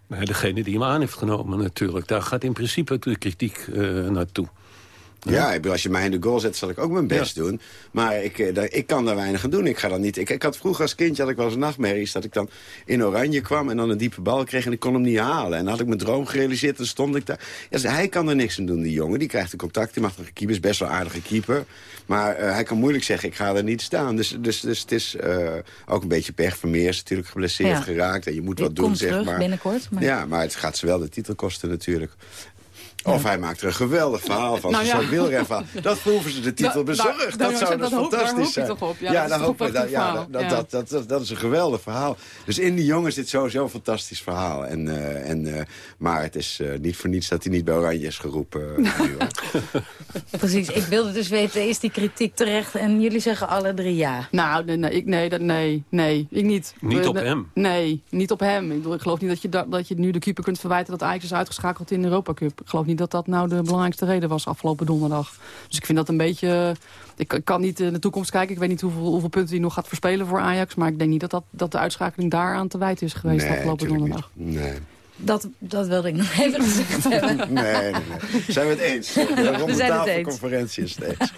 Degene die hem aan heeft genomen natuurlijk. Daar gaat in principe de kritiek eh, naartoe. Ja, als je mij in de goal zet, zal ik ook mijn best doen. Maar ik, eh, ik kan daar weinig aan doen. Ik ga dan niet. Ik, ik had vroeger als kindje had ik wel eens nachtmerries dat ik dan in oranje kwam en dan een diepe bal kreeg en ik kon hem niet halen. En dan had ik mijn droom gerealiseerd en stond ik daar. Ja, dus hij kan er niks aan doen, die jongen. Die krijgt een contact, die mag een keeper, is best wel een aardige keeper. Maar eh, hij kan moeilijk zeggen, ik ga er niet staan. Dus, dus, dus het is eh, ook een beetje pech. Vermeer is natuurlijk geblesseerd Ja. geraakt en je moet wat doen, komt zeg terug maar. binnenkort, maar- Ja, maar het gaat ze wel de titel kosten natuurlijk. Of hij maakt er een geweldig verhaal van. Nou, Zo'n wielrenverhaal. Dat proeven ze de titel bezorgd. Dat, zou dus fantastisch zijn. Ja, ja, dat, hoop dat, ja, dat, dat, dat, dat, is een geweldig verhaal. Dus in die jongen zit sowieso een fantastisch verhaal. En, uh, en, uh, maar het is uh, niet voor niets dat hij niet bij Oranje is geroepen. Precies, ik wilde dus weten, is die kritiek terecht? En jullie zeggen alle drie ja. Nou, nee, nee, ik, nee, dat, nee, nee, ik niet. Niet op hem? Nee, niet op hem. Ik, bedoel, ik geloof niet dat je, dat, dat je nu de keeper kunt verwijten... dat Ajax is uitgeschakeld in de Europa Cup. Ik geloof niet dat dat nou de belangrijkste reden was afgelopen donderdag. Dus ik vind dat een beetje... Ik kan niet in de toekomst kijken. Ik weet niet hoeveel, hoeveel punten hij nog gaat verspelen voor Ajax. Maar ik denk niet dat, dat, dat de uitschakeling daaraan te wijten is geweest nee, afgelopen donderdag. Niet. Nee. Dat, dat wilde ik nog even gezegd hebben. Nee, nee, nee. Zijn we het eens? De we zijn het eens. conferentie is steeds.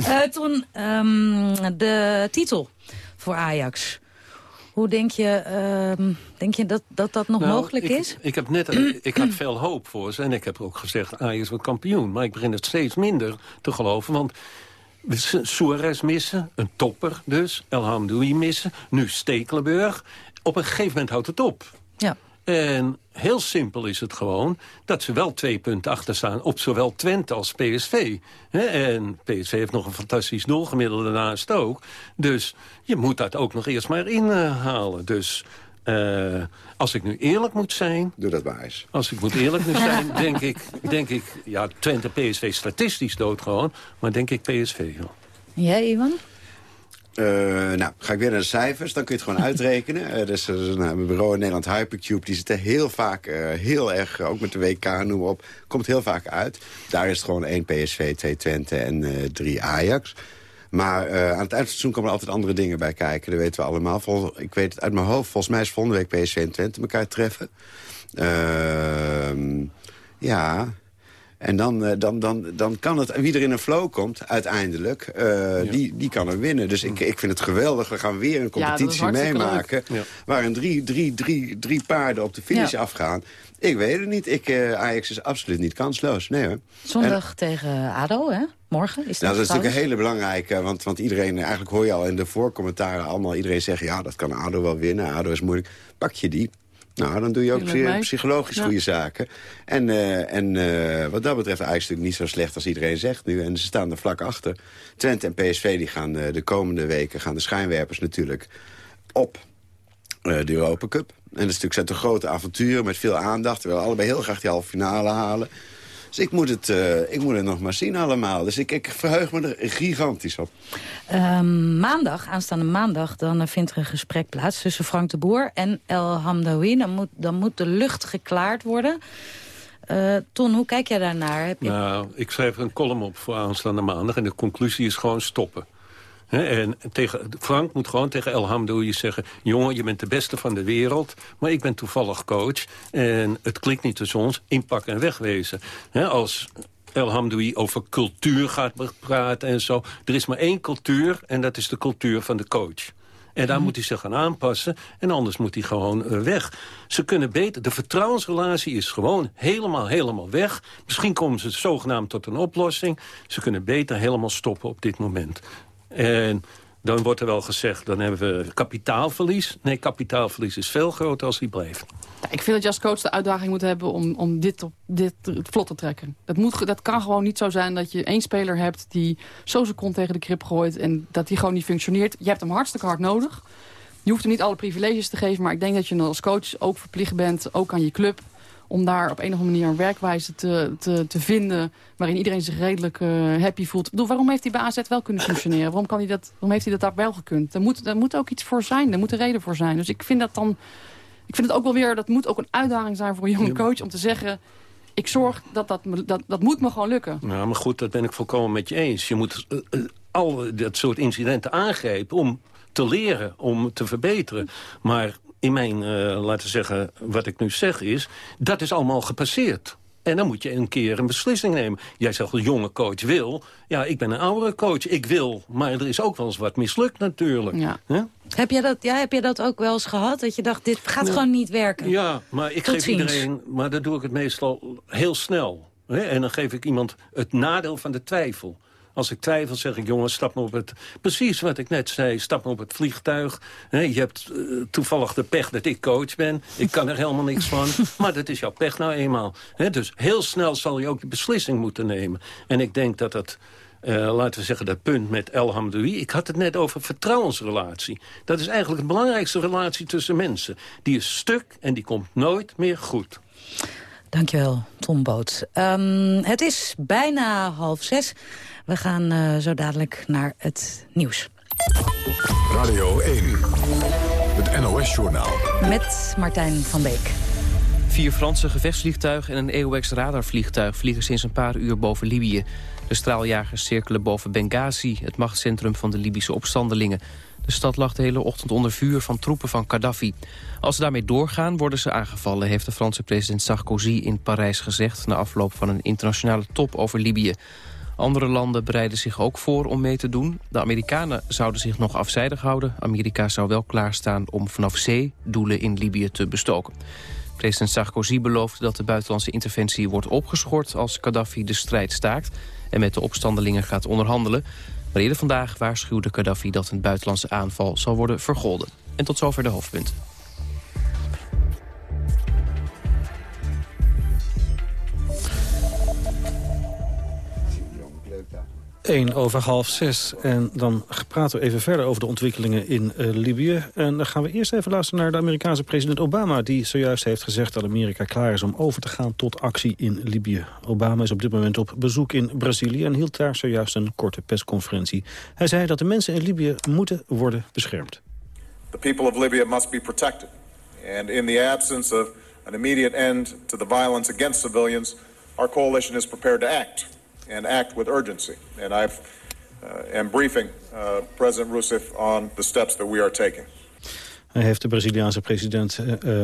uh, toen um, de titel voor Ajax. Hoe denk je, uh, denk je dat, dat dat nog nou, mogelijk ik, is? Ik, heb net, ik had veel hoop voor ze. En ik heb ook gezegd, Ajax wordt kampioen. Maar ik begin het steeds minder te geloven. Want Suarez missen, een topper dus. El Hamdoui missen, nu Stekelenburg. Op een gegeven moment houdt het op. Ja. En heel simpel is het gewoon dat ze wel twee punten achter staan... op zowel Twente als PSV. En PSV heeft nog een fantastisch doelgemiddelde daarnaast ook. Dus je moet dat ook nog eerst maar inhalen. Dus uh, als ik nu eerlijk moet zijn... Doe dat maar eens. Als ik moet eerlijk moet zijn, denk ik... Denk ik ja, Twente PSV statistisch dood gewoon. Maar denk ik PSV, joh. Jij, Ivan? Uh, nou, ga ik weer naar de cijfers. Dan kun je het gewoon uitrekenen. Uh, dus uh, mijn bureau in Nederland, Hypercube, die zit er heel vaak, heel erg, ook met de WK, noem maar op, komt heel vaak uit. Daar is het gewoon één PSV, twee Twente en drie Ajax. Maar aan het eind van het seizoen komen er altijd andere dingen bij kijken. Dat weten we allemaal. Vol, ik weet het uit mijn hoofd. Volgens mij is volgende week PSV en Twente elkaar treffen. Ehm, ja, en dan, uh, dan, dan, dan kan het, wie er in een flow komt uiteindelijk, uh, ja. die, die kan er winnen. Dus ik, ik vind het geweldig. We gaan weer een competitie ja, meemaken... Ja. waarin drie, drie, drie, drie paarden op de finish afgaan. Ik weet het niet. Ik, uh, Ajax is absoluut niet kansloos. Nee, hoor. Zondag en, tegen ADO, hè? Morgen is dat nou, Dat is natuurlijk een hele belangrijke. Want, want iedereen, eigenlijk hoor je al in de voorcommentaren allemaal iedereen zeggen... ja, dat kan ADO wel winnen. ADO is moeilijk. Pak je die. Nou, dan doe je ook psychologisch ja. goede zaken. En, uh, en uh, wat dat betreft eigenlijk niet zo slecht als iedereen zegt nu. En ze staan er vlak achter. Twente en PSV die gaan uh, de komende weken... gaan de schijnwerpers natuurlijk op de Europa Cup. En dat is natuurlijk zijn grote avonturen met veel aandacht. We willen allebei heel graag die halve finale halen. Dus ik moet, het, uh, ik moet het nog maar zien allemaal. Dus ik, ik verheug me er gigantisch op. Uh, maandag, aanstaande maandag, dan uh, vindt er een gesprek plaats... tussen Frank de Boer en El Hamdawi. Dan moet, dan moet de lucht geklaard worden. Uh, Ton, hoe kijk jij daarnaar? Heb je... Nou, ik schrijf een column op voor aanstaande maandag... en de conclusie is gewoon stoppen. He, en tegen, Frank moet gewoon tegen El Hamdoui zeggen... jongen, je bent de beste van de wereld, maar ik ben toevallig coach... en het klikt niet tussen ons, inpakken en wegwezen. He, als El Hamdoui over cultuur gaat praten en zo... er is maar één cultuur en dat is de cultuur van de coach. En daar mm. moet hij zich gaan aanpassen. En anders moet hij gewoon uh, weg. Ze kunnen beter... De vertrouwensrelatie is gewoon helemaal, helemaal weg. Misschien komen ze zogenaamd tot een oplossing. Ze kunnen beter helemaal stoppen op dit moment. En dan wordt er wel gezegd, dan hebben we kapitaalverlies. Nee, kapitaalverlies is veel groter als die blijft. Ik vind dat je als coach de uitdaging moet hebben om, om dit, op, dit vlot te trekken. Dat, moet, dat kan gewoon niet zo zijn dat je één speler hebt die zo zijn tegen de krip gooit... en dat die gewoon niet functioneert. Je hebt hem hartstikke hard nodig. Je hoeft hem niet alle privileges te geven, maar ik denk dat je als coach ook verplicht bent, ook aan je club om daar op een of andere manier een werkwijze te, te, te vinden... waarin iedereen zich redelijk uh, happy voelt. bedoel, waarom heeft hij bij AZ wel kunnen functioneren? Waarom, kan hij dat, waarom heeft hij dat daar wel gekund? Daar moet, daar moet ook iets voor zijn, daar moet een reden voor zijn. Dus ik vind dat dan... Ik vind het ook wel weer, dat moet ook een uitdaging zijn voor een jonge coach... om te zeggen, ik zorg dat dat, dat dat moet me gewoon lukken. Ja, maar goed, dat ben ik volkomen met je eens. Je moet uh, uh, al dat soort incidenten aangrijpen om te leren, om te verbeteren. Maar in mijn, uh, laten zeggen, wat ik nu zeg is... dat is allemaal gepasseerd. En dan moet je een keer een beslissing nemen. Jij zegt, een jonge coach wil. Ja, ik ben een oudere coach. Ik wil. Maar er is ook wel eens wat mislukt natuurlijk. Ja. Heb, je dat, ja, heb je dat ook wel eens gehad? Dat je dacht, dit gaat gewoon niet werken? Ja, maar ik geef iedereen... Maar dat doe ik het meestal heel snel. Hè? En dan geef ik iemand het nadeel van de twijfel. Als ik twijfel, zeg ik, jongens, stap maar op het... Precies wat ik net zei, stap maar op het vliegtuig. je hebt uh, toevallig de pech dat ik coach ben. Ik kan er helemaal niks van. maar dat is jouw pech nou eenmaal. dus heel snel zal je ook de beslissing moeten nemen. En ik denk dat dat... Uh, laten we zeggen, dat punt met El Hamdoui. Ik had het net over vertrouwensrelatie. Dat is eigenlijk de belangrijkste relatie tussen mensen. Die is stuk en die komt nooit meer goed. Dankjewel, Tom Boot. Um, het is bijna half zes. We gaan uh, zo dadelijk naar het nieuws. Radio 1, het NOS-journaal. Met Martijn van Beek. Vier Franse gevechtsvliegtuigen en een EOX radarvliegtuig vliegen sinds een paar uur boven Libië. De straaljagers cirkelen boven Benghazi, het machtscentrum van de Libische opstandelingen. De stad lag de hele ochtend onder vuur van troepen van Gaddafi. Als ze daarmee doorgaan, worden ze aangevallen... heeft de Franse president Sarkozy in Parijs gezegd... na afloop van een internationale top over Libië. Andere landen bereiden zich ook voor om mee te doen. De Amerikanen zouden zich nog afzijdig houden. Amerika zou wel klaarstaan om vanaf zee doelen in Libië te bestoken. President Sarkozy beloofde dat de buitenlandse interventie wordt opgeschort... als Gaddafi de strijd staakt en met de opstandelingen gaat onderhandelen. Maar eerder vandaag waarschuwde Gaddafi dat een buitenlandse aanval zal worden vergolden. En tot zover de hoofdpunten. 1 over half 6. En dan praten we even verder over de ontwikkelingen in uh, Libië. En dan gaan we eerst even luisteren naar de Amerikaanse president Obama... die zojuist heeft gezegd dat Amerika klaar is om over te gaan tot actie in Libië. Obama is op dit moment op bezoek in Brazilië... en hield daar zojuist een korte persconferentie. Hij zei dat de mensen in Libië moeten worden beschermd. The people of Libya must be protected. And in the absence of an immediate end to the violence against civilians... our coalition is prepared to act and act with urgency. And I uh, am briefing uh, President Rousseff on the steps that we are taking. Hij heeft de Braziliaanse president uh,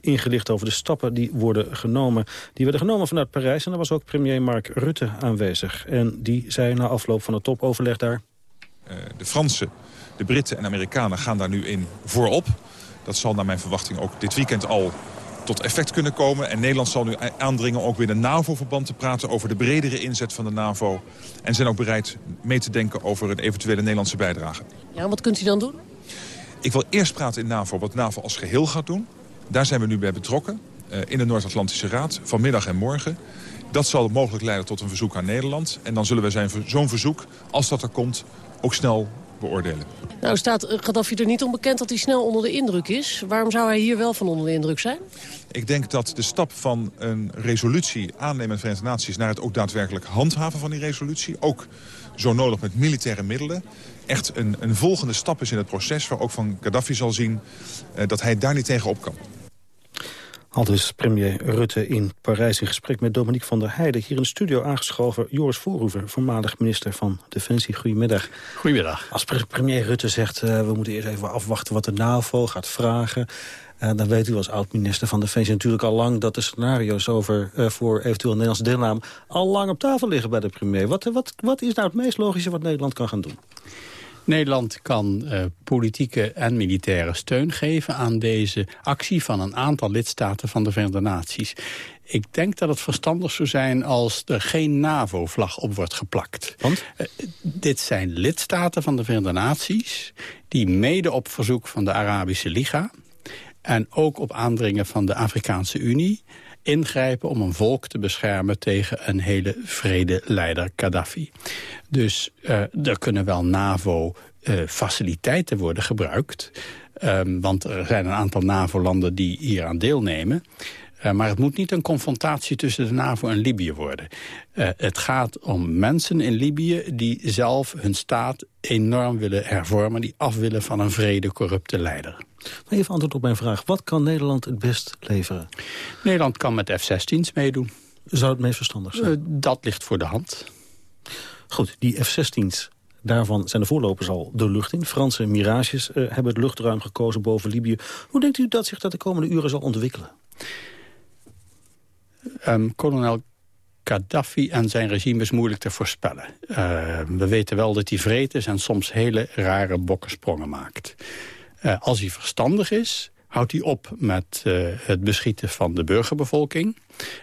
ingelicht over de stappen die worden genomen. Die werden genomen vanuit Parijs en daar was ook premier Mark Rutte aanwezig. En die zei na afloop van het topoverleg daar... Uh, de Fransen, de Britten en Amerikanen gaan daar nu in voorop. Dat zal naar mijn verwachting ook dit weekend al tot effect kunnen komen. En Nederland zal nu aandringen ook weer de NAVO-verband te praten... over de bredere inzet van de NAVO. En zijn ook bereid mee te denken over een eventuele Nederlandse bijdrage. Ja, wat kunt u dan doen? Ik wil eerst praten in NAVO wat NAVO als geheel gaat doen. Daar zijn we nu bij betrokken. Uh, in de Noord-Atlantische Raad, vanmiddag en morgen. Dat zal mogelijk leiden tot een verzoek aan Nederland. En dan zullen wij zo'n verzoek, als dat er komt, ook snel beoordelen. Nou staat Gaddafi er niet onbekend dat hij snel onder de indruk is. Waarom zou hij hier wel van onder de indruk zijn? Ik denk dat de stap van een resolutie aannemen in de Verenigde Naties... naar het ook daadwerkelijk handhaven van die resolutie... ook zo nodig met militaire middelen... echt een, een volgende stap is in het proces... waar ook van Gaddafi zal zien uh, dat hij daar niet tegen op kan. Al dus premier Rutte in Parijs in gesprek met Dominique van der Heijden. Hier in de studio aangeschoven Joris Voorhoeven, voormalig minister van Defensie. Goedemiddag. Goedemiddag. Als premier Rutte zegt, uh, we moeten eerst even afwachten wat de NAVO gaat vragen... Uh, dan weet u als oud-minister van Defensie natuurlijk al lang... dat de scenario's over, uh, voor eventueel Nederlandse deelname... al lang op tafel liggen bij de premier. Wat, wat, wat is nou het meest logische wat Nederland kan gaan doen? Nederland kan uh, politieke en militaire steun geven aan deze actie van een aantal lidstaten van de Verenigde Naties. Ik denk dat het verstandig zou zijn als er geen NAVO-vlag op wordt geplakt. Want? Uh, dit zijn lidstaten van de Verenigde Naties die mede op verzoek van de Arabische Liga en ook op aandringen van de Afrikaanse Unie ingrijpen om een volk te beschermen tegen een hele vrede leider Gaddafi. Dus uh, er kunnen wel NAVO-faciliteiten uh, worden gebruikt. Um, want er zijn een aantal NAVO-landen die hier aan deelnemen. Uh, maar het moet niet een confrontatie tussen de NAVO en Libië worden. Het gaat om mensen in Libië die zelf hun staat enorm willen hervormen... die af willen van een vrede corrupte leider. Even antwoord op mijn vraag. Wat kan Nederland het best leveren? Nederland kan met F-16's meedoen. Zou het meest verstandig zijn? Uh, dat ligt voor de hand. Goed, die F-16's. Daarvan zijn de voorlopers al de lucht in. Franse Mirages uh, hebben het luchtruim gekozen boven Libië. Hoe denkt u dat zich dat de komende uren zal ontwikkelen? Um, kolonel Gaddafi en zijn regime is moeilijk te voorspellen. Uh, we weten wel dat hij vreed is en soms hele rare bokkensprongen maakt. Uh, als hij verstandig is, houdt hij op met uh, het beschieten van de burgerbevolking.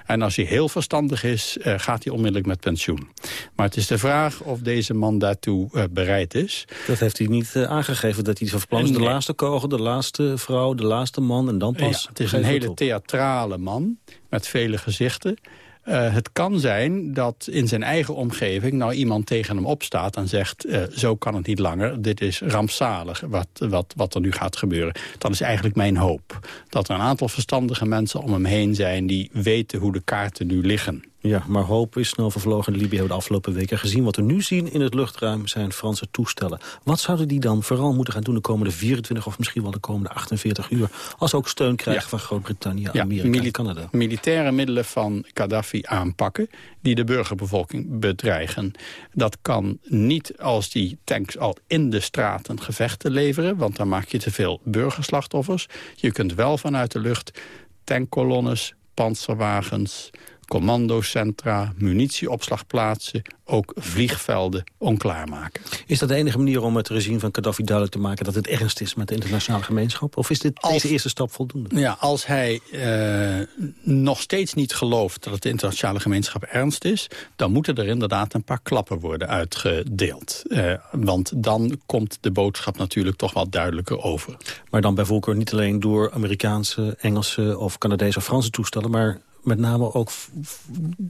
En als hij heel verstandig is, uh, gaat hij onmiddellijk met pensioen. Maar het is de vraag of deze man daartoe uh, bereid is. Dat heeft hij niet aangegeven, dat hij van plan is. De laatste kogel, de laatste vrouw, de laatste man en dan pas... Ja, het is een hele theatrale man met vele gezichten. Uh, het kan zijn dat in zijn eigen omgeving nou iemand tegen hem opstaat en zegt... Uh, zo kan het niet langer, dit is rampzalig wat, wat, wat er nu gaat gebeuren. Dat is eigenlijk mijn hoop. Dat er een aantal verstandige mensen om hem heen zijn... die weten hoe de kaarten nu liggen. Ja, maar hoop is snel vervlogen. In Libië hebben we de afgelopen weken gezien. Wat we nu zien in het luchtruim zijn Franse toestellen. Wat zouden die dan vooral moeten gaan doen de komende 24... of misschien wel de komende 48 uur... als ook steun krijgen ja. van Groot-Brittannië, ja, Amerika mili en Canada? Militaire middelen van Gaddafi aanpakken... die de burgerbevolking bedreigen. Dat kan niet als die tanks al in de straten gevechten leveren... want dan maak je te veel burgerslachtoffers. Je kunt wel vanuit de lucht tankkolonnes, panzerwagens commandocentra, munitieopslagplaatsen, ook vliegvelden onklaar maken. Is dat de enige manier om het regime van Gaddafi duidelijk te maken dat het ernst is met de internationale gemeenschap? Of is dit als, deze eerste stap voldoende? Ja, als hij uh, nog steeds niet gelooft dat het de internationale gemeenschap ernst is, dan moeten er inderdaad een paar klappen worden uitgedeeld. Uh, want dan komt de boodschap natuurlijk toch wat duidelijker over. Maar dan bij voorkeur niet alleen door Amerikaanse, Engelse of Canadese of Franse toestellen, maar met name ook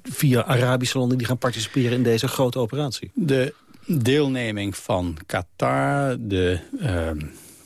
via Arabische landen die gaan participeren in deze grote operatie? De deelneming van Qatar, de uh,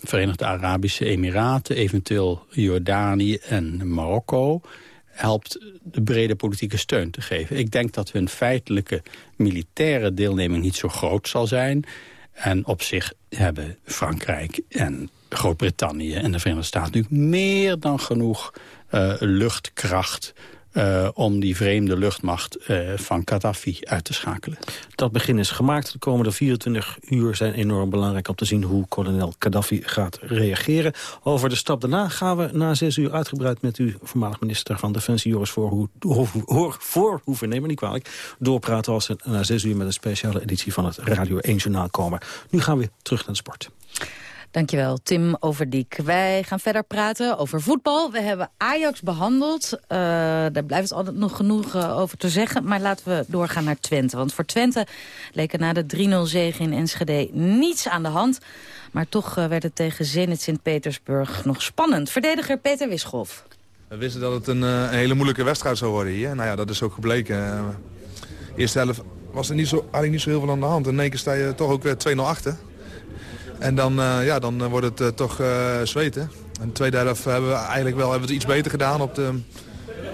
Verenigde Arabische Emiraten, eventueel Jordanië en Marokko helpt de brede politieke steun te geven. Ik denk dat hun feitelijke militaire deelneming niet zo groot zal zijn. En op zich hebben Frankrijk en Groot-Brittannië en de Verenigde Staten nu meer dan genoeg uh, luchtkracht uh, om die vreemde luchtmacht uh, van Gaddafi uit te schakelen. Dat begin is gemaakt. De komende 24 uur zijn enorm belangrijk om te zien hoe kolonel Gaddafi gaat reageren. Over de stap daarna gaan we na zes uur uitgebreid met u, voormalig minister van Defensie Joris Voorhoeven, neem me niet kwalijk, doorpraten als we na zes uur met een speciale editie van het Radio 1 Journaal komen. Nu gaan we terug naar de sport. Dankjewel, Tim Overdiek. Wij gaan verder praten over voetbal. We hebben Ajax behandeld. Uh, daar blijft altijd nog genoeg uh, over te zeggen. Maar laten we doorgaan naar Twente. Want voor Twente leek er na de 3-0-zege in Enschede niets aan de hand. Maar toch uh, werd het tegen Zenit Sint-Petersburg nog spannend. Verdediger Peter Wischhoff. We wisten dat het een, hele moeilijke wedstrijd zou worden hier. Nou ja, dat is ook gebleken. Eerste helft was er niet zo, eigenlijk niet zo heel veel aan de hand. In één keer sta je toch ook 2-0 achter. En dan, uh, ja, dan wordt het uh, toch zweten. En de tweede helft hebben we eigenlijk wel hebben we het iets beter gedaan. Op de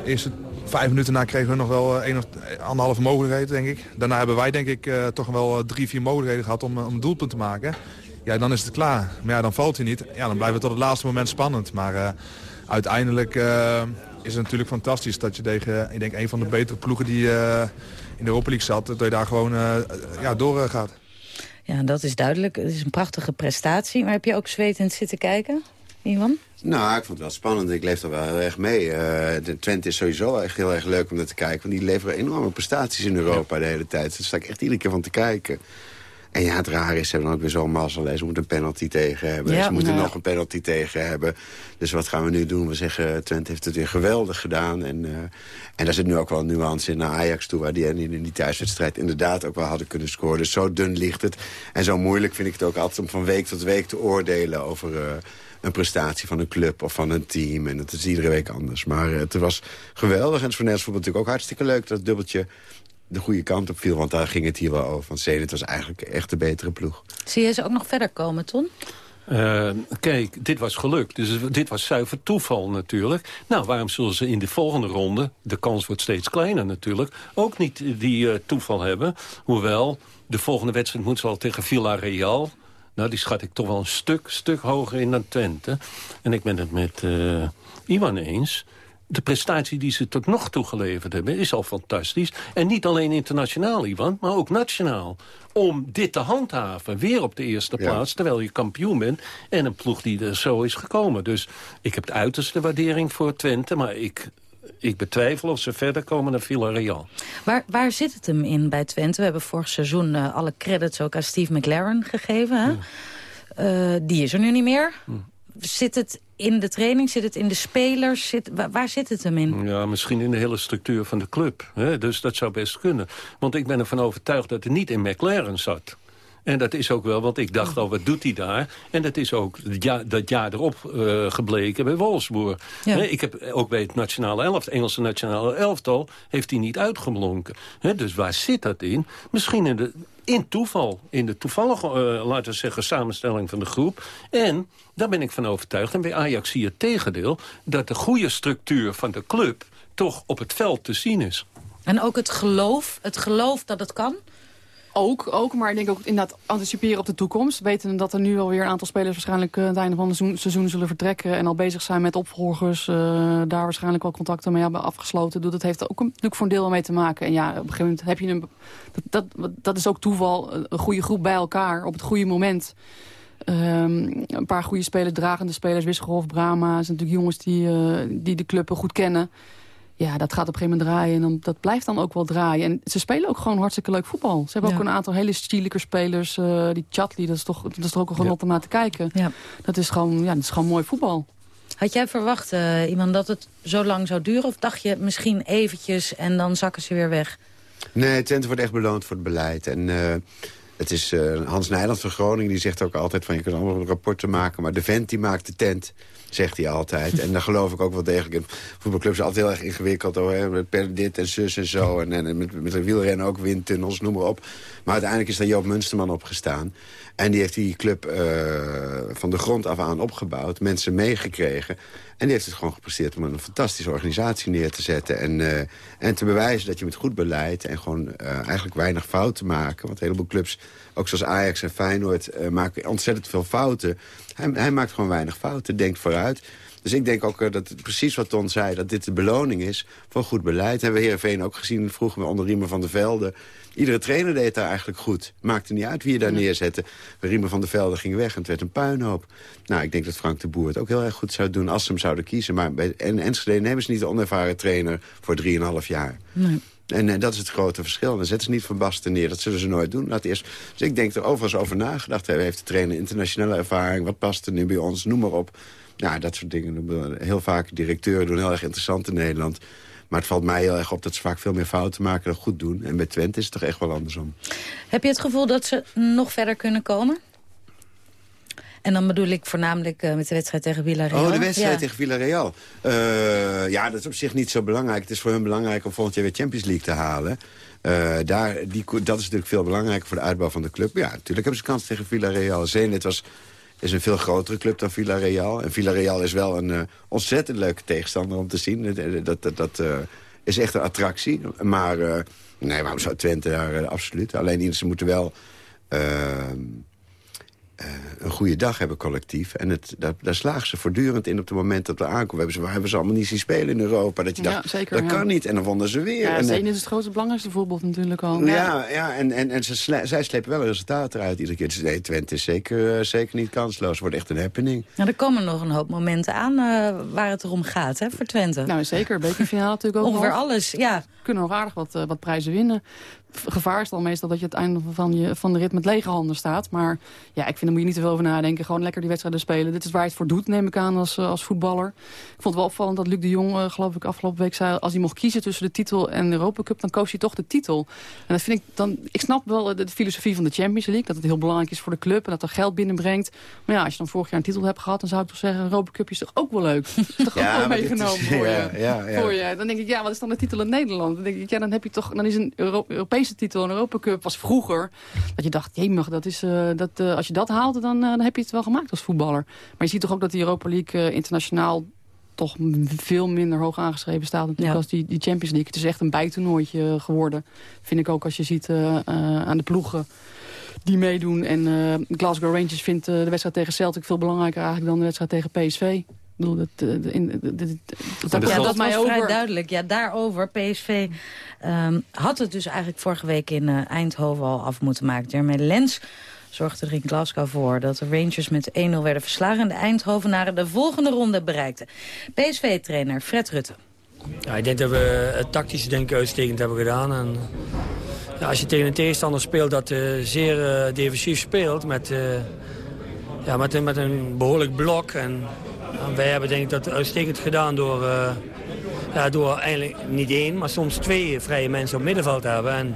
eerste vijf minuten na kregen we nog wel één of anderhalve mogelijkheid, denk ik. Daarna hebben wij denk ik toch wel drie, vier mogelijkheden gehad om, om een doelpunt te maken. Ja, dan is het klaar. Maar ja, dan valt hij niet. Ja, dan blijft het tot het laatste moment spannend. Maar uiteindelijk is het natuurlijk fantastisch dat je tegen ik denk, een van de betere ploegen die in de Europa League zat, dat je daar gewoon ja, door gaat. Ja, dat is duidelijk. Het is een prachtige prestatie. Maar heb je ook zwetend zitten kijken, Iwan? Nou, ik vond het wel spannend. Ik leef er wel heel erg mee. Uh, de Twente is sowieso echt heel erg leuk om naar te kijken. Want die leveren enorme prestaties in Europa de hele tijd. Daar sta ik echt iedere keer van te kijken. En ja, het raar is, ze hebben dan ook weer zo'n mazzel. Ze moeten een penalty tegen hebben. Ja, ze moeten nou. nog een penalty tegen hebben. Dus wat gaan we nu doen? We zeggen, Twente heeft het weer geweldig gedaan. En, uh, en daar zit nu ook wel een nuance in naar Ajax toe... waar die in die thuiswedstrijd inderdaad ook wel hadden kunnen scoren. Dus zo dun ligt het. En zo moeilijk vind ik het ook altijd om van week tot week te oordelen... over uh, een prestatie van een club of van een team. En het is iedere week anders. Maar uh, het was geweldig. En het is voor natuurlijk ook hartstikke leuk... dat dubbeltje de goede kant op viel. Want daar ging het hier wel over. Want Zenit was eigenlijk echt de betere ploeg. Zie je ze ook nog verder komen, Ton? Uh, kijk, dit was gelukt. Dus dit was zuiver toeval natuurlijk. Nou, waarom zullen ze in de volgende ronde... de kans wordt steeds kleiner natuurlijk... ook niet die uh, toeval hebben? Hoewel, de volgende wedstrijd moet ze al tegen Villarreal... Nou, die schat ik toch wel een stuk, stuk hoger in dan Twente. En ik ben het met uh, Iwan eens de prestatie die ze tot nog toe geleverd hebben... is al fantastisch. En niet alleen internationaal, Ivan, maar ook nationaal. Om dit te handhaven, weer op de eerste plaats... terwijl je kampioen bent en een ploeg die er zo is gekomen. Dus ik heb de uiterste waardering voor Twente... maar ik ik betwijfel of ze verder komen naar Villarreal. Waar, waar zit het hem in bij Twente? We hebben vorig seizoen uh, alle credits ook aan Steve McLaren gegeven. Hè? Uh, die is er nu niet meer. Hm. Zit het in de training? Zit het in de spelers? Zit, waar, zit het hem in? Ja, misschien in de hele structuur van de club. Hè? Dus dat zou best kunnen. Want ik ben ervan overtuigd dat het niet in McLaren zat. En dat is ook wel, want ik dacht al, wat doet hij daar? En dat is ook ja, dat jaar erop uh, gebleken bij Wolfsburg. ik heb ook bij het nationale elftal, Engelse nationale elftal... heeft hij niet uitgeblonken. dus waar zit dat in? Misschien in de, in toeval, in de toevallige, uh, laten we zeggen, samenstelling van de groep. En daar ben ik van overtuigd, en bij Ajax zie je het tegendeel... dat de goede structuur van de club toch op het veld te zien is. En ook het geloof, het geloof dat het kan? Ook, ook, maar ik denk ook inderdaad anticiperen op de toekomst. Weten dat er nu alweer een aantal spelers waarschijnlijk uh, aan het einde van het seizoen, zullen vertrekken. En al bezig zijn met opvolgers. Uh, daar waarschijnlijk wel contacten mee hebben afgesloten. Dat heeft ook natuurlijk voor een deel mee te maken. En ja, op een gegeven moment heb je een... Dat, dat, dat is ook toeval. Een goede groep bij elkaar op het goede moment. Um, een paar goede spelers, dragende spelers. Wisselhof, Brama. zijn natuurlijk jongens die, uh, die de club goed kennen ja, dat gaat op een gegeven moment draaien. En dan, dat blijft dan ook wel draaien. En ze spelen ook gewoon hartstikke leuk voetbal. Ze hebben ook een aantal hele stielijke spelers. Uh, die Chatli, dat is toch, dat is toch ook een genot om naar te kijken. Ja. Dat, is gewoon, ja, dat is gewoon mooi voetbal. Had jij verwacht, uh, iemand, dat het zo lang zou duren? Of dacht je misschien eventjes en dan zakken ze weer weg? Nee, Twente wordt echt beloond voor het beleid. En uh, het is Hans Nijland van Groningen, die zegt ook altijd van... je kunt allemaal rapporten maken, maar de vent die maakt de tent zegt hij altijd. En daar geloof ik ook wel degelijk in. Voetbalclubs zijn altijd heel erg ingewikkeld. Oh, hè, per dit en zus en zo. En, en met, met wielrennen ook windtunnels, noem maar op. Maar uiteindelijk is daar Joop Munsterman opgestaan. En die heeft die club uh, van de grond af aan opgebouwd. Mensen meegekregen. En die heeft het gewoon gepresteerd om een fantastische organisatie neer te zetten. En, uh, en te bewijzen dat je met goed beleid en gewoon uh, eigenlijk weinig fouten maken. Want een heleboel clubs, ook zoals Ajax en Feyenoord, maken ontzettend veel fouten. Hij, hij, maakt gewoon weinig fouten, denkt vooruit. Dus ik denk ook dat precies wat Ton zei, dat dit de beloning is voor goed beleid. Hebben we Heerenveen ook gezien, vroegen we onder Riemen van der Velde. Iedere trainer deed daar eigenlijk goed. Maakte niet uit wie je daar neerzette. Riemen van der Velde ging weg en het werd een puinhoop. Nou, ik denk dat Frank de Boer het ook heel erg goed zou doen als ze hem zouden kiezen. Maar bij en Enschede nemen ze niet de onervaren trainer voor 3,5 jaar. Nee. En, en, dat is het grote verschil. Dan zetten ze niet Van Basten neer. Dat zullen ze nooit doen. Laat eerst. Dus ik denk er overigens over nagedacht hebben. Heeft de trainer internationale ervaring? Wat past er nu bij ons? Noem maar op. Ja, dat soort dingen. Heel vaak directeuren doen heel erg interessant in Nederland. Maar het valt mij heel erg op dat ze vaak veel meer fouten maken dan goed doen. En bij Twente is het toch echt wel andersom. Heb je het gevoel dat ze nog verder kunnen komen? En dan bedoel ik voornamelijk uh, met de wedstrijd tegen Villarreal. Oh, de wedstrijd tegen Villarreal. Uh, ja, dat is op zich niet zo belangrijk. Het is voor hun belangrijk om volgend jaar weer Champions League te halen. Uh, daar, die, dat is natuurlijk veel belangrijker voor de uitbouw van de club. Ja, natuurlijk hebben ze kans tegen Villarreal. Zenit was is een veel grotere club dan Villarreal. En Villarreal is wel een uh, ontzettend leuke tegenstander om te zien. Dat, dat, dat uh, is echt een attractie. Maar nee, waarom zou Twente daar absoluut? Alleen ze moeten wel uh, een goede dag hebben collectief. En het, daar, daar slagen ze voortdurend in op het moment dat we aankomen. Hebben ze, hebben ze allemaal niet zien spelen in Europa. Dat je dacht, zeker, dat kan niet. En dan vonden ze weer. Ja, en, is het grootste belangrijkste voorbeeld natuurlijk al. Ja, ja, en, en, en ze zij slepen wel resultaten eruit iedere keer. Dus nee, Twente is zeker, uh, zeker niet kansloos. Het wordt echt een happening. Ja, er komen nog een hoop momenten aan uh, waar het erom gaat hè, voor Twente. Nou, zeker. Bekerfinale natuurlijk ook Ongeveer alles, ja. Kunnen nog aardig wat, wat prijzen winnen gevaar is dan meestal dat je het einde van, je, van de rit met lege handen staat. Maar ja, ik vind, daar moet je niet te veel over nadenken. Gewoon lekker die wedstrijden spelen. Dit is waar je het voor doet, neem ik aan, als, eh, als voetballer. Ik vond het wel opvallend dat Luc de Jong, uh, geloof ik, afgelopen week zei... als hij mocht kiezen tussen de titel en de Europa Cup, dan koos hij toch de titel. En dat vind ik dan... Ik snap wel de, filosofie van de Champions League, dat het heel belangrijk is voor de club... en dat er geld binnenbrengt. Maar ja, als je dan vorig jaar een titel hebt gehad... dan zou ik toch zeggen, Europa Cup is toch ook wel leuk? is toch ook wel meegenomen voor, je, ja, ja, voor je. Dan denk ik, ja, wat is dan de titel in Nederland? Dan denk ik, ja, dan heb je toch... dan is een Europese titel een Europa Cup was vroeger... dat je dacht, jemig, dat is, uh, dat, uh, als je dat haalde, dan, uh, dan heb je het wel gemaakt als voetballer. Maar je ziet toch ook dat die Europa League internationaal toch veel minder hoog aangeschreven staat natuurlijk als die, die Champions League. Het is echt een bijtoernooitje geworden. Vind ik ook als je ziet aan de ploegen die meedoen. En Glasgow Rangers vindt de wedstrijd tegen Celtic veel belangrijker eigenlijk dan de wedstrijd tegen PSV bedoel, dat, eh, in, dat, ja, dat was vrij duidelijk. Ja, daarover. PSV um, had het dus eigenlijk vorige week in uh, Eindhoven al af moeten maken. Jermaine Lens zorgde er in Glasgow voor dat de Rangers met 1-0 werden verslagen... en de Eindhovenaren de volgende ronde bereikten. PSV-trainer Fred Rutte. Ja, ik denk dat we het tactische denken uitstekend hebben gedaan. En, ja, als je tegen een tegenstander speelt dat uh, zeer uh, defensief speelt... met ja, met, een, met een behoorlijk blok. En, wij hebben denk ik dat uitstekend gedaan door, uh, ja, door eigenlijk niet één, maar soms twee vrije mensen op middenveld te hebben. En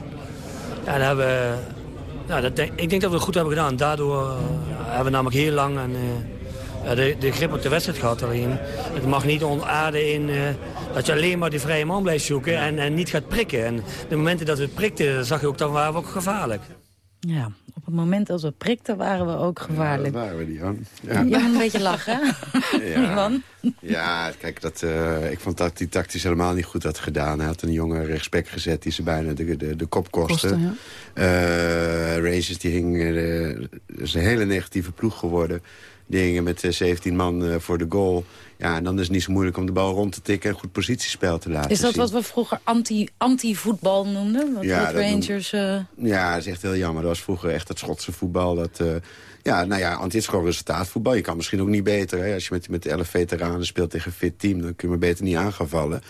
dan hebben ja, dat ik denk dat we het goed hebben gedaan. Daardoor uh, hebben we namelijk heel lang en, uh, de, de grip op de wedstrijd gehad. Alleen, het mag niet onaarden in dat je alleen maar die vrije man blijft zoeken en, en niet gaat prikken. En de momenten dat we prikten, zag je ook, dan waren we ook gevaarlijk. Ja, op het moment dat we prikten waren we ook gevaarlijk. Ja, dat waren we, Jan. Ja. Je moet een beetje lachen, ja. Ja, kijk, dat, uh, ik vond dat die tactisch helemaal niet goed had gedaan. Hij had een jonge rechtsback gezet die ze bijna de, de, de kop kostte. Kosten, ja. uh, Rangers, die hing, uh, is een hele negatieve ploeg geworden. Die hingen met 17 man voor de goal. Ja, en dan is het niet zo moeilijk om de bal rond te tikken... en goed positiespel te laten Is dat wat we vroeger anti-voetbal anti noemden? Wat ja, Rangers... Uh... Ja, dat is echt heel jammer. Dat was vroeger echt het Schotse voetbal. Dat, uh, ja, nou ja, het is gewoon resultaatvoetbal. Je kan misschien ook niet beter. Hè? Als je met, met 11 veteranen speelt tegen een fit team... dan kun je maar beter niet aangevallen.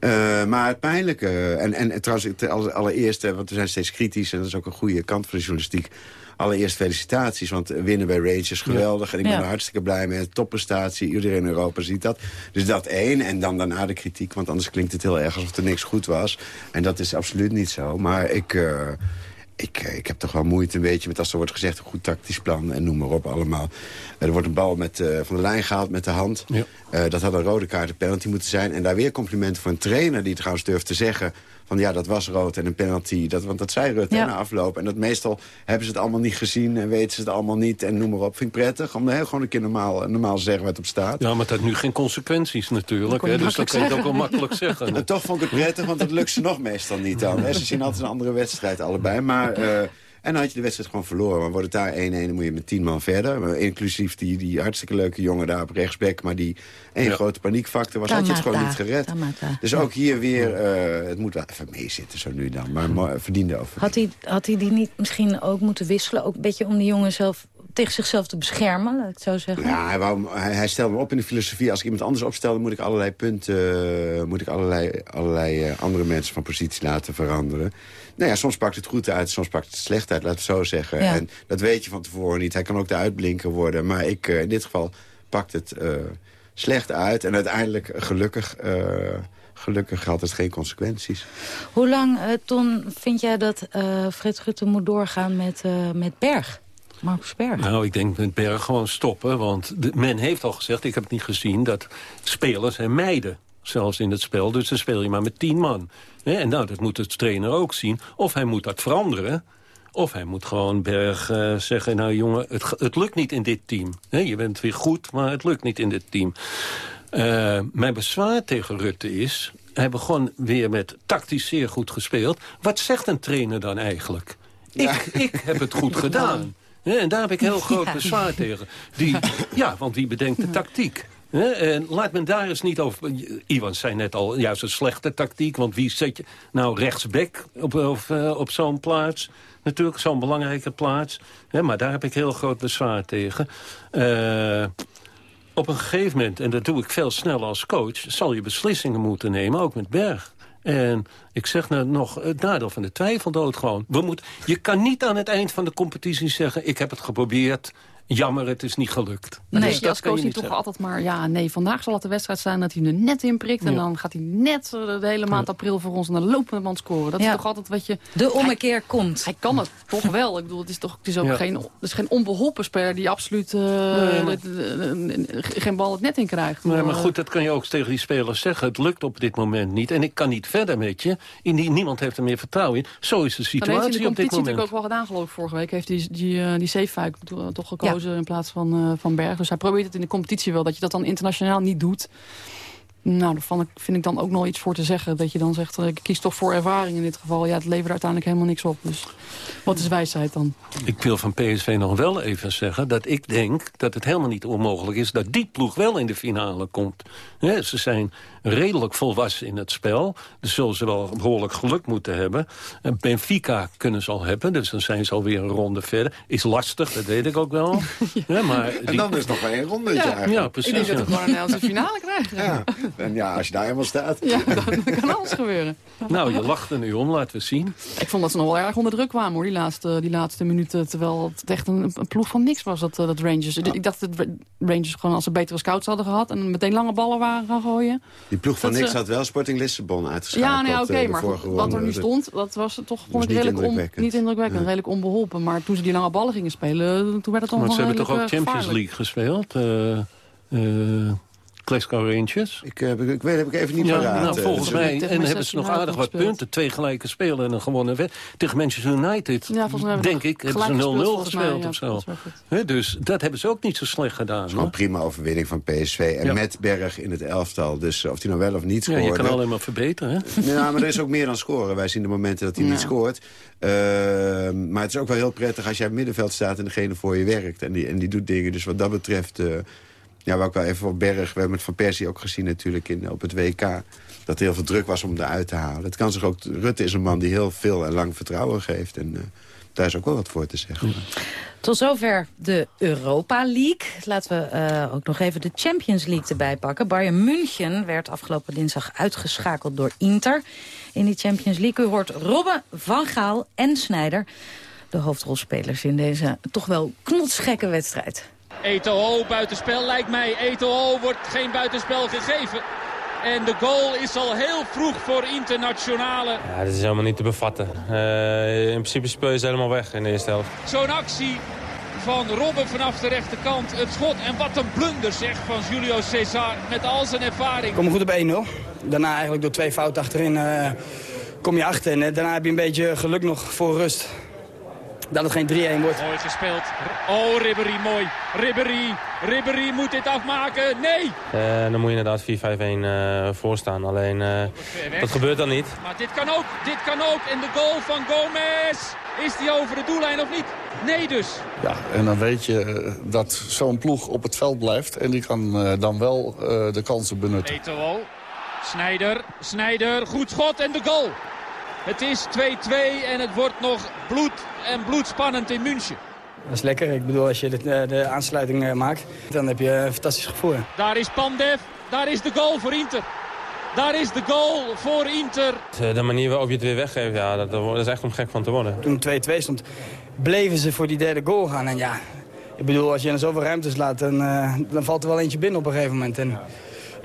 Uh, maar het pijnlijke... En, en trouwens, als allereerste, want we zijn steeds kritisch... en dat is ook een goede kant van de journalistiek allereerst felicitaties, want winnen bij Rangers geweldig. En ik ben er hartstikke blij mee. Topprestatie, iedereen in Europa ziet dat. Dus dat één. En dan daarna de kritiek, want anders klinkt het heel erg alsof er niks goed was. En dat is absoluut niet zo. Maar ik... Uh, ik, eh, ik heb toch wel moeite een beetje met als er wordt gezegd... een goed tactisch plan en noem maar op allemaal. Er wordt een bal met, uh, van de lijn gehaald met de hand. Ja. Uh, dat had een rode kaart een penalty moeten zijn. En daar weer complimenten voor een trainer die trouwens durft te zeggen van ja, dat was rood en een penalty. Dat, want dat zei Rutte na afloop. En dat meestal hebben ze het allemaal niet gezien en weten ze het allemaal niet. En noem maar op. Vind ik prettig om heel gewoon een keer normaal, normaal zeggen wat op staat. Ja, maar het heeft nu geen consequenties natuurlijk. Hè? Dus dat kan je ook wel makkelijk zeggen. En toch vond ik het prettig, want het lukt ze nog meestal niet dan. Ze zien altijd een andere wedstrijd allebei. Maar... Uh, en dan had je de wedstrijd gewoon verloren. Maar wordt het daar 1-1, dan moet je met 10 man verder. Inclusief die, die hartstikke leuke jongen daar op rechtsback. Maar die één grote paniekfactor was, had je het gewoon niet gered. Dus ook hier weer, uh, het moet wel even meezitten zo nu dan. Maar verdiende over. Had hij, had hij die niet misschien ook moeten wisselen? Ook een beetje om de jongen zelf tegen zichzelf te beschermen, laat ik het zo zeggen. Ja, hij, wou, hij, hij stelde me op in de filosofie. Als ik iemand anders opstelde, moet ik allerlei punten... Uh, moet ik allerlei, allerlei uh, andere mensen van positie laten veranderen. Nou ja, soms pakt het goed uit, soms pakt het slecht uit, laat het zo zeggen. Ja. En dat weet je van tevoren niet. Hij kan ook de uitblinker worden. Maar ik, uh, in dit geval pakt het slecht uit. En uiteindelijk, gelukkig... gelukkig had het geen consequenties. Hoe lang, Ton, vind jij dat Fred Rutte moet doorgaan met, met Berg? Marcus Berg? Nou, ik denk met Berg gewoon stoppen. Want de, men heeft al gezegd, ik heb het niet gezien... dat spelers en meiden zelfs in het spel. Dus dan speel je maar met tien man. En nou, dat moet de trainer ook zien. Of hij moet dat veranderen... Of hij moet gewoon Berg uh, zeggen... nou jongen, het, het, lukt niet in dit team. je bent weer goed, maar het lukt niet in dit team. Uh, mijn bezwaar tegen Rutte is... hij begon weer met tactisch zeer goed gespeeld. Wat zegt een trainer dan eigenlijk? Ik, ik heb het goed gedaan. en daar heb ik heel groot bezwaar tegen. Die, ja, want die bedenkt de tactiek. En laat men daar eens niet over... Ivan zei net al, juist een slechte tactiek. Want wie zet je nou rechtsback op, uh, op zo'n plaats? Natuurlijk, zo'n belangrijke plaats. maar daar heb ik heel groot bezwaar tegen. Uh, op een gegeven moment, en dat doe ik veel sneller als coach... zal je beslissingen moeten nemen, ook met Berg. En ik zeg nou nog het nadeel van de twijfel dood gewoon. We moet, je kan niet aan het eind van de competitie zeggen... ik heb het geprobeerd, jammer, het is niet gelukt. Nee, dus als coach hij toch altijd maar... ja, nee, vandaag zal het de wedstrijd zijn dat hij er net in prikt... en dan gaat hij net de hele maand april voor ons naar de lopende band scoren. Dat is toch altijd wat je... De ommekeer komt. Hij kan het toch wel. Ik bedoel, het is toch het is ook geen, het is geen onbeholpen speler... die absoluut uh, geen bal het net in krijgt. Nee, maar goed, dat kan je ook tegen die spelers zeggen. Het lukt op dit moment niet. En ik kan niet verder met je. Niemand heeft er meer vertrouwen in. Zo is de situatie op dit moment. heeft natuurlijk ook wel gedaan, geloof ik, vorige week. Heeft die, die, uh, die safe toch gekozen in plaats van, uh, van Berg. Dus hij probeert het in de competitie wel. Dat je dat dan internationaal niet doet. Nou, daar vind ik dan ook nog iets voor te zeggen. Dat je dan zegt, ik kies toch voor ervaring in dit geval. Ja, het levert uiteindelijk helemaal niks op. Dus wat is wijsheid dan? Ik wil van PSV nog wel even zeggen dat ik denk dat het helemaal niet onmogelijk is... dat die ploeg wel in de finale komt. ze zijn redelijk volwassen in het spel. Dus zullen ze wel behoorlijk geluk moeten hebben. Benfica kunnen ze al hebben, dus dan zijn ze alweer een ronde verder. Is lastig, dat weet ik ook wel. ja. maar En dan is nog maar één ronde ja. ja, precies. Ik denk dat we gewoon een Nederlandse finale krijgen. Ja. En ja, als je daar helemaal staat... Ja, dan kan alles gebeuren. Nou, je lacht er nu om, laten we zien. Ik vond dat ze nog wel erg onder druk kwamen, hoor, die laatste, die laatste minuten. Terwijl het echt een, een ploeg van niks was, dat, eh, dat Rangers. Ik dacht dat Rangers gewoon als ze betere scouts hadden gehad... en meteen lange ballen waren gaan gooien. Die ploeg van niks ze- had wel Sporting Lissabon uitgeschakeld. Ja, nee, eh, oké, maar goed, wat er nu stond, dat was toch vond ik redelijk on- indrukwekkend. niet indrukwekkend, Ja. redelijk onbeholpen. Maar toen ze die lange ballen gingen spelen, toen werd het Want allemaal ze hebben toch ook eh, Champions gevaarlijk. League gespeeld? eh eh Glasgow Rangers. Ik, heb, ik weet, heb ik even niet ja, paraat. nou, volgens mij. En hebben ze nog aardig wat gespeeld. punten. Twee gelijke spelen en een gewonnen wedstrijd. Tegen Manchester United, Ja, volgens mij denk ik, hebben ze gelijk 0-0 gespeeld, gespeeld ja, of zo. dus dat hebben ze ook niet zo slecht gedaan. Gewoon hoor. prima overwinning van PSV. En Ja. met Berg in het elftal. Dus of hij nou wel of niet Ja, scoorde. je kan alleen maar verbeteren. Hè? Ja, maar er is ook meer dan scoren. Wij zien de momenten dat hij niet Ja. scoort. Ehm, maar het is ook wel heel prettig als jij op het middenveld staat... en degene voor je werkt. En die, en die doet dingen. Dus wat dat betreft... eh, ja, ik wel even voor Berg... We hebben het van Persie ook gezien natuurlijk in, op het WK... dat er heel veel druk was om eruit te halen. Het kan zich ook... Rutte is een man die heel veel en lang vertrouwen geeft. En eh, daar is ook wel wat voor te zeggen. Tot zover de Europa League. Laten we eh, ook nog even de Champions League erbij pakken. Bayern München werd afgelopen dinsdag uitgeschakeld door Inter. In die Champions League u hoort Robben, Van Gaal en Snijder. De hoofdrolspelers in deze toch wel knotsgekke wedstrijd. Eto'o buitenspel lijkt mij. Eto'o wordt geen buitenspel gegeven. En de goal is al heel vroeg voor Internationale. Ja, dat is helemaal niet te bevatten. Eh, in principe speel je ze helemaal weg in de eerste helft. Zo'n actie van Robben vanaf de rechterkant. Het schot en wat een blunder zeg van Julio Cesar met al zijn ervaring. Kom goed op 1-0. Daarna eigenlijk door twee fouten achterin eh, kom je achter. En eh, daarna heb je een beetje geluk nog voor rust. Dat het geen 3-1 wordt. Mooi gespeeld. Oh, Ribéry mooi. Ribéry. Ribéry moet dit afmaken. Nee. Eh, dan moet je inderdaad 4-5-1 eh voorstaan. Alleen, eh, dat gebeurt dan niet. Maar dit kan ook. Dit kan ook. En de goal van Gomez. Is die over de doellijn of niet? Nee dus. Ja, en dan weet je dat zo'n ploeg op het veld blijft. En die kan eh, dan wel eh, de kansen benutten. Eto'o. Snijder. Snijder. Goed schot en de goal. Het is 2-2 en het wordt nog bloed en bloedspannend in München. Dat is lekker. Ik bedoel, als je de, eh, de aansluiting eh, maakt, dan heb je een fantastisch gevoel. Daar is Pandev. Daar is de goal voor Inter. Daar is de goal voor Inter. Eh, De manier waarop je het weer weggeeft, ja, dat, dat is echt om gek van te worden. Toen het 2-2 stond, bleven ze voor die derde goal gaan. En ja, ik bedoel, als je er zoveel ruimtes laat, dan, eh, dan valt er wel eentje binnen op een gegeven moment. En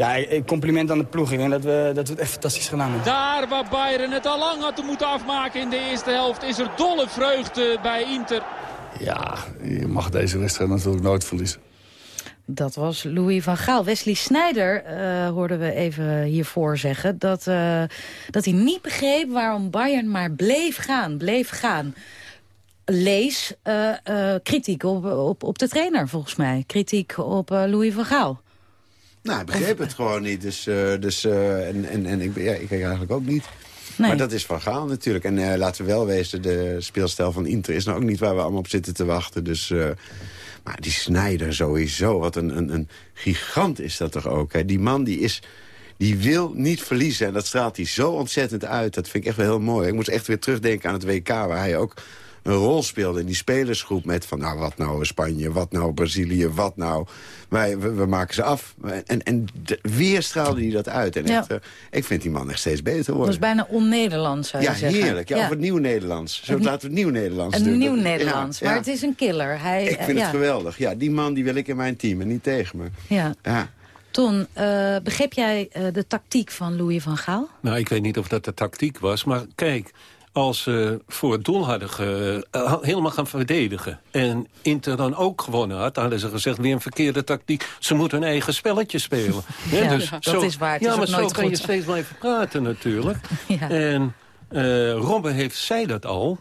ja, compliment aan de ploeg. Ik denk dat we, dat we het echt fantastisch gedaan hebben. Daar waar Bayern het al lang had moeten afmaken in de eerste helft... is er dolle vreugde bij Inter. Ja, je mag deze wedstrijd natuurlijk nooit verliezen. Dat was Louis van Gaal. Wesley Snijder uh, hoorden we even hiervoor zeggen... Dat, uh, dat hij niet begreep waarom Bayern maar bleef gaan, bleef gaan. Lees uh, kritiek op, op, op de trainer, volgens mij. Kritiek op Louis van Gaal. Nou, ik begreep het gewoon niet. Dus, dus, en, en, en ik, ja, ik eigenlijk ook niet. Nee. Maar dat is van Gaal natuurlijk. En uh, laten we wel wezen, de speelstijl van Inter is nou ook niet waar we allemaal op zitten te wachten. Dus, uh, maar die Snijder sowieso, wat een, een, een gigant is dat toch ook. Hè? Die man die is, die wil niet verliezen en dat straalt hij zo ontzettend uit. Dat vind ik echt wel heel mooi. Ik moest echt weer terugdenken aan het WK waar hij ook een rol speelde in die spelersgroep met van... nou, wat nou Spanje, wat nou Brazilië, wat nou... Wij, we, we maken ze af. En, en de, weer straalde hij dat uit. En Ja. echt, uh, ik vind die man echt steeds beter Dat worden. is bijna on-Nederlands, zou je Ja, zeggen. heerlijk. Ja, Of het nieuw Nederlands. Zo laten we het nieuw Nederlands Een doen. nieuw Dat- Nederlands, ja, maar ja. het is een killer. Hij, Ik vind ja. het geweldig. Ja, die man die wil ik in mijn team en niet tegen me. Ja. Ja. Ton, uh, begreep jij uh, de tactiek van Louis van Gaal? Nou, ik weet niet of dat de tactiek was, maar kijk... Als ze voor het doel hadden ge, uh, helemaal gaan verdedigen... en Inter dan ook gewonnen had, hadden ze gezegd... weer een verkeerde tactiek, ze moeten hun eigen spelletje spelen. Ja, dat zo, is waar, het ja, is maar zo kan goed. je steeds blijven praten natuurlijk. Ja. En uh, Robben heeft, zei dat al...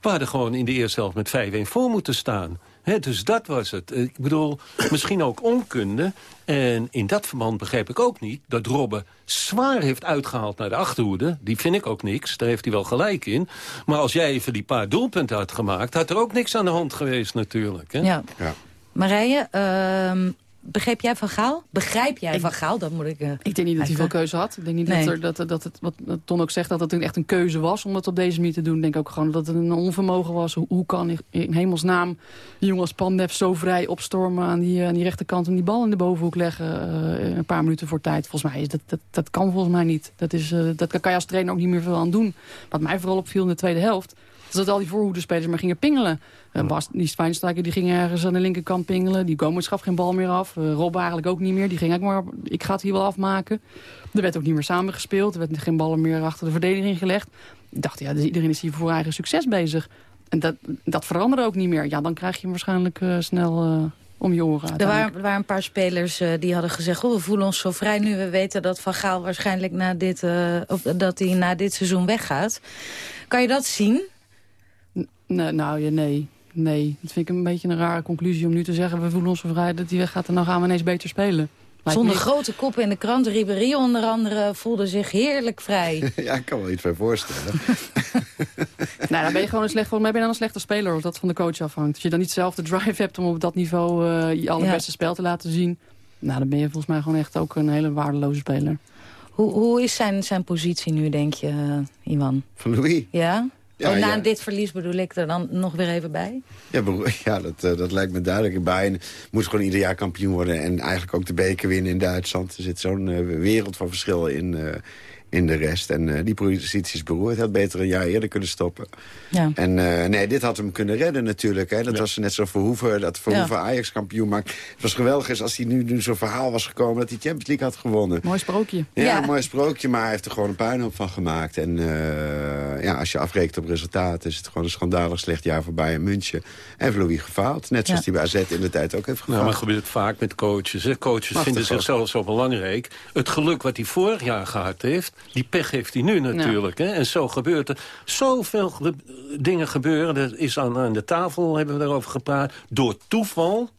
we hadden gewoon in de eerste helft met 5-1 voor moeten staan... He, dus dat was het. Ik bedoel, misschien ook onkunde. En in dat verband begrijp ik ook niet dat Robben zwaar heeft uitgehaald naar de achterhoede. Die vind ik ook niks, daar heeft hij wel gelijk in. Maar als jij even die paar doelpunten had gemaakt... had er ook niks aan de hand geweest natuurlijk. Hè? Ja. Ja. Marije, uh, begreep jij Van Gaal? Begrijp jij Van Gaal? Dat moet ik... Uh, ik denk niet dat hij veel keuze had. Ik denk niet dat, er, dat, dat het, wat Ton ook zegt, dat het echt een keuze was om dat op deze manier te doen. Ik denk ook gewoon dat het een onvermogen was. Hoe, hoe kan in hemelsnaam een jongen als Pandev zo vrij opstormen aan die, aan die rechterkant... en die bal in de bovenhoek leggen uh, een paar minuten voor tijd? Volgens mij is dat, dat, dat kan volgens mij niet. Dat, is, uh, dat kan je als trainer ook niet meer veel aan doen. Wat mij vooral opviel in de tweede helft dat al die voorhoedenspelers maar gingen pingelen. Uh, Bas, die Zwijnstrijker die ging ergens aan de linkerkant pingelen. Die Gomez gaf geen bal meer af. Uh, Rob eigenlijk ook niet meer. Die ging eigenlijk maar, ik ga het hier wel afmaken. Er werd ook niet meer samengespeeld. Er werd geen ballen meer achter de verdediging gelegd. Ik dacht, ja, dus iedereen is hier voor eigen succes bezig. En dat, dat veranderde ook niet meer. Ja, dan krijg je hem waarschijnlijk uh, snel om je oren. Er waren, er waren, een paar spelers uh, die hadden gezegd... Oh, we voelen ons zo vrij nu we weten dat Van Gaal waarschijnlijk na dit, uh, of dat hij na dit seizoen weggaat. Kan je dat zien? Nou, ja, nee. Nee, dat vind ik een beetje een rare conclusie om nu te zeggen... we voelen ons vrij dat hij weggaat en dan gaan we ineens beter spelen. Zonder grote koppen in de krant. Ribéry onder andere voelde zich heerlijk vrij. ja, ik kan wel iets bij voorstellen. nou, dan ben je gewoon een slecht, volgens mij ben je dan een slechte speler... of dat van de coach afhangt. Als je dan niet zelf de drive hebt om op dat niveau uh, je allerbeste ja. spel te laten zien... nou, dan ben je volgens mij gewoon echt ook een hele waardeloze speler. Hoe, hoe is zijn, zijn positie nu, denk je, uh, Iwan? Van Louis? Ja? Ja, na dit verlies bedoel ik er dan nog weer even bij? Ja, ja dat, uh, dat lijkt me duidelijk. Bayern moet gewoon ieder jaar kampioen worden. En eigenlijk ook de beker winnen in Duitsland. Er zit zo'n uh, wereld van verschil in, uh, in de rest. En uh, die positie is beroerd. Hij had beter een jaar eerder kunnen stoppen. Ja. En uh, nee, dit had hem kunnen redden natuurlijk. Hè. Dat ja. was net zo Verhoeven, dat Verhoeven ja. Ajax kampioen maakt. Het was geweldig als hij nu, nu zo'n verhaal was gekomen... dat hij Champions League had gewonnen. Mooi sprookje. Ja, een mooi sprookje, maar hij heeft er gewoon een puinhoop van gemaakt. En uh, ja, als je afrekent op resultaten... is het gewoon een schandalig slecht jaar voor Bayern München. En Louis gefaald. Net zoals hij bij AZ in de tijd ook heeft gefaald. Nou, maar gebeurt het vaak met coaches. Hè. Coaches Ach, vinden zichzelf zo belangrijk. Het geluk wat hij vorig jaar gehad heeft... die pech heeft hij nu natuurlijk. Hè? En zo gebeurt er zoveel ge dingen gebeuren. Dat is aan, aan de tafel, hebben we daarover gepraat. Door toeval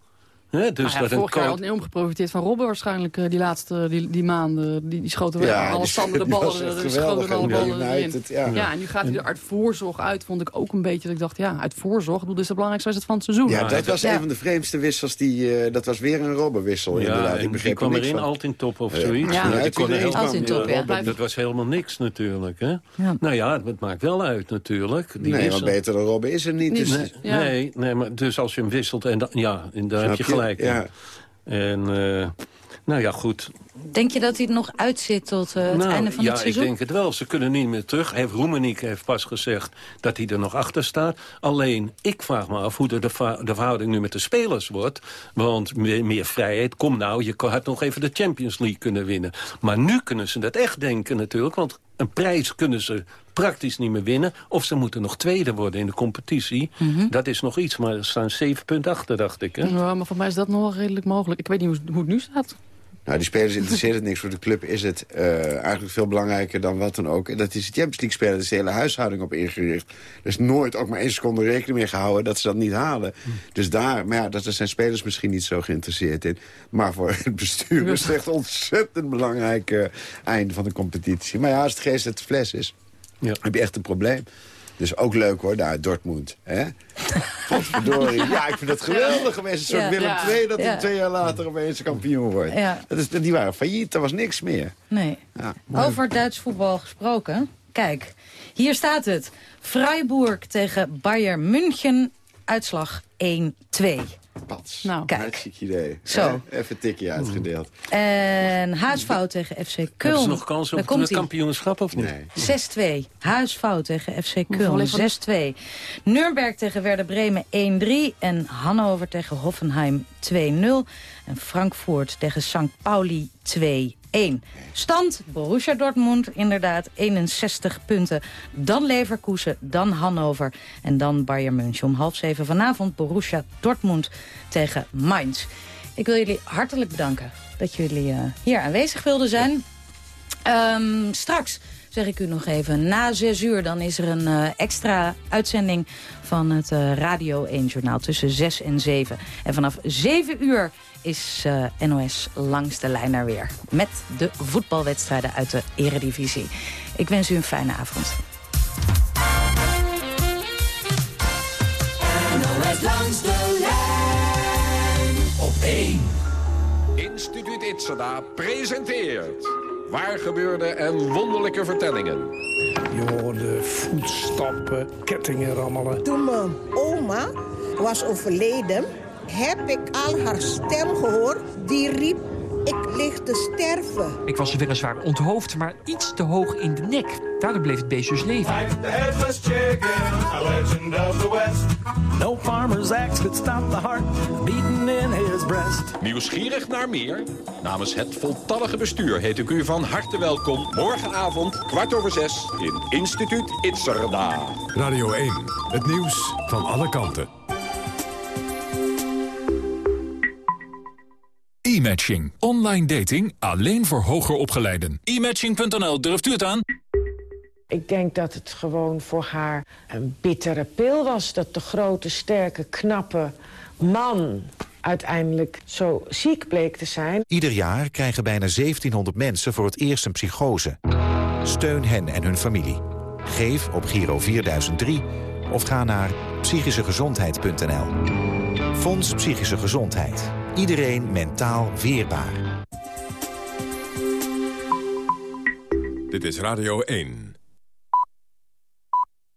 He, dus nou ja, dat vorig jaar had enorm geprofiteerd van Robben waarschijnlijk die laatste die, die maanden. Die, die schoten weer ja, alle standen de ballen. Die schoten alle ballen United, ja. ja, en nu gaat hij er uit voorzorg uit, vond ik ook een beetje. Dat ik dacht, ja, uit voorzorg. Dat is de belangrijkste wedstrijd van het seizoen. Ja, dat was een van de vreemdste wissels. Die, uh, dat was weer een Robben-wissel inderdaad. Ik begreep kwam erin, Altintop top of zoiets. Ja, ja, heel Altintop, ja. Dat was helemaal niks natuurlijk. Hè? Nou ja, het maakt wel uit natuurlijk. Nee, maar beter dan Robben is er niet. Nee, nee, maar dus als je hem wisselt, en ja, daar heb je gelijk. Ja. En uh, nou ja, goed. Denk je dat hij er nog uitzit tot uh, het nou, einde van ja, het seizoen? Ja, ik denk het wel. Ze kunnen niet meer terug. Heeft Roemeniek heeft pas gezegd dat hij er nog achter staat. Alleen, ik vraag me af hoe de, de, de verhouding nu met de spelers wordt. Want meer, meer, vrijheid. Kom nou, je had nog even de Champions League kunnen winnen. Maar nu kunnen ze dat echt denken natuurlijk. Want een prijs kunnen ze praktisch niet meer winnen. Of ze moeten nog tweede worden in de competitie. Mm -hmm. Dat is nog iets, maar er staan zeven punten achter, dacht ik. Hè? Ja, maar voor mij is dat nog wel redelijk mogelijk. Ik weet niet hoe, hoe het nu staat. Nou, die spelers interesseert het niks. Voor de club is het uh, eigenlijk veel belangrijker dan wat dan ook. En dat is de Champions League spelen. Daar is de hele huishouding op ingericht. Er is nooit ook maar één seconde rekening mee gehouden dat ze dat niet halen. Hm. Dus daar, maar ja, daar zijn spelers misschien niet zo geïnteresseerd in. Maar voor het bestuur is het echt ontzettend belangrijk uh, einde van de competitie. Maar ja, als het geest het fles is, ja. heb je echt een probleem. Dus ook leuk hoor, daar Dortmund. Hè? Ja, ik vind dat geweldig geweest. Een soort Willem II dat ja. twee jaar later opeens kampioen wordt. Ja. Dat is, die waren failliet, er was niks meer. Nee. Ja. Over Duits voetbal gesproken. Kijk, hier staat het. Freiburg tegen Bayern München. Uitslag 1-2. Pats. Nou, kijk. Hartstikke idee. Zo. Even een tikje uitgedeeld. En huisfout tegen FC Köln. Hebben ze nog kans op het kampioenschap of niet? Nee. 6-2. Huisfout tegen FC Köln. 6-2. Nürnberg tegen Werder Bremen 1-3. En Hannover tegen Hoffenheim 2-0. En Frankfurt tegen St. Pauli 2 1. Stand Borussia Dortmund, inderdaad 61 punten. Dan Leverkusen, dan Hannover en dan Bayern München. Om half zeven vanavond Borussia Dortmund tegen Mainz. Ik wil jullie hartelijk bedanken dat jullie uh, hier aanwezig wilden zijn. Um, straks zeg ik u nog even. Na zes uur dan is er een uh, extra uitzending van het uh, Radio 1 Journaal tussen zes en zeven. En vanaf zeven uur is uh, NOS langs de lijn naar weer. Met de voetbalwedstrijden uit de eredivisie. Ik wens u een fijne avond. NOS langs de lijn op 1. Instituut Itzada presenteert... Waar gebeurde en wonderlijke vertellingen. Je hoorde voetstappen, kettingen rammelen. Toen mijn oma was overleden, heb ik al haar stem gehoord. Die riep, ik lig te sterven. Ik was weliswaar onthoofd, maar iets te hoog in de nek. Daardoor bleef het beest dus leven. No farmer's axe could stop the heart beating in his breast. Nieuwsgierig naar meer? Namens het voltallige bestuur heet ik u van harte welkom... morgenavond, kwart over zes, in Instituut Itzerda. Radio 1, het nieuws van alle kanten. E-matching. Online dating alleen voor hoger opgeleiden. E-matching.nl, durft u het aan? Ik denk dat het gewoon voor haar een bittere pil was... dat de grote, sterke, knappe man uiteindelijk zo ziek bleek te zijn. Ieder jaar krijgen bijna 1700 mensen voor het eerst een psychose. Steun hen en hun familie. Geef op Giro 4003 of ga naar psychischegezondheid.nl. Fonds Psychische Gezondheid. Iedereen mentaal weerbaar. Dit is Radio 1.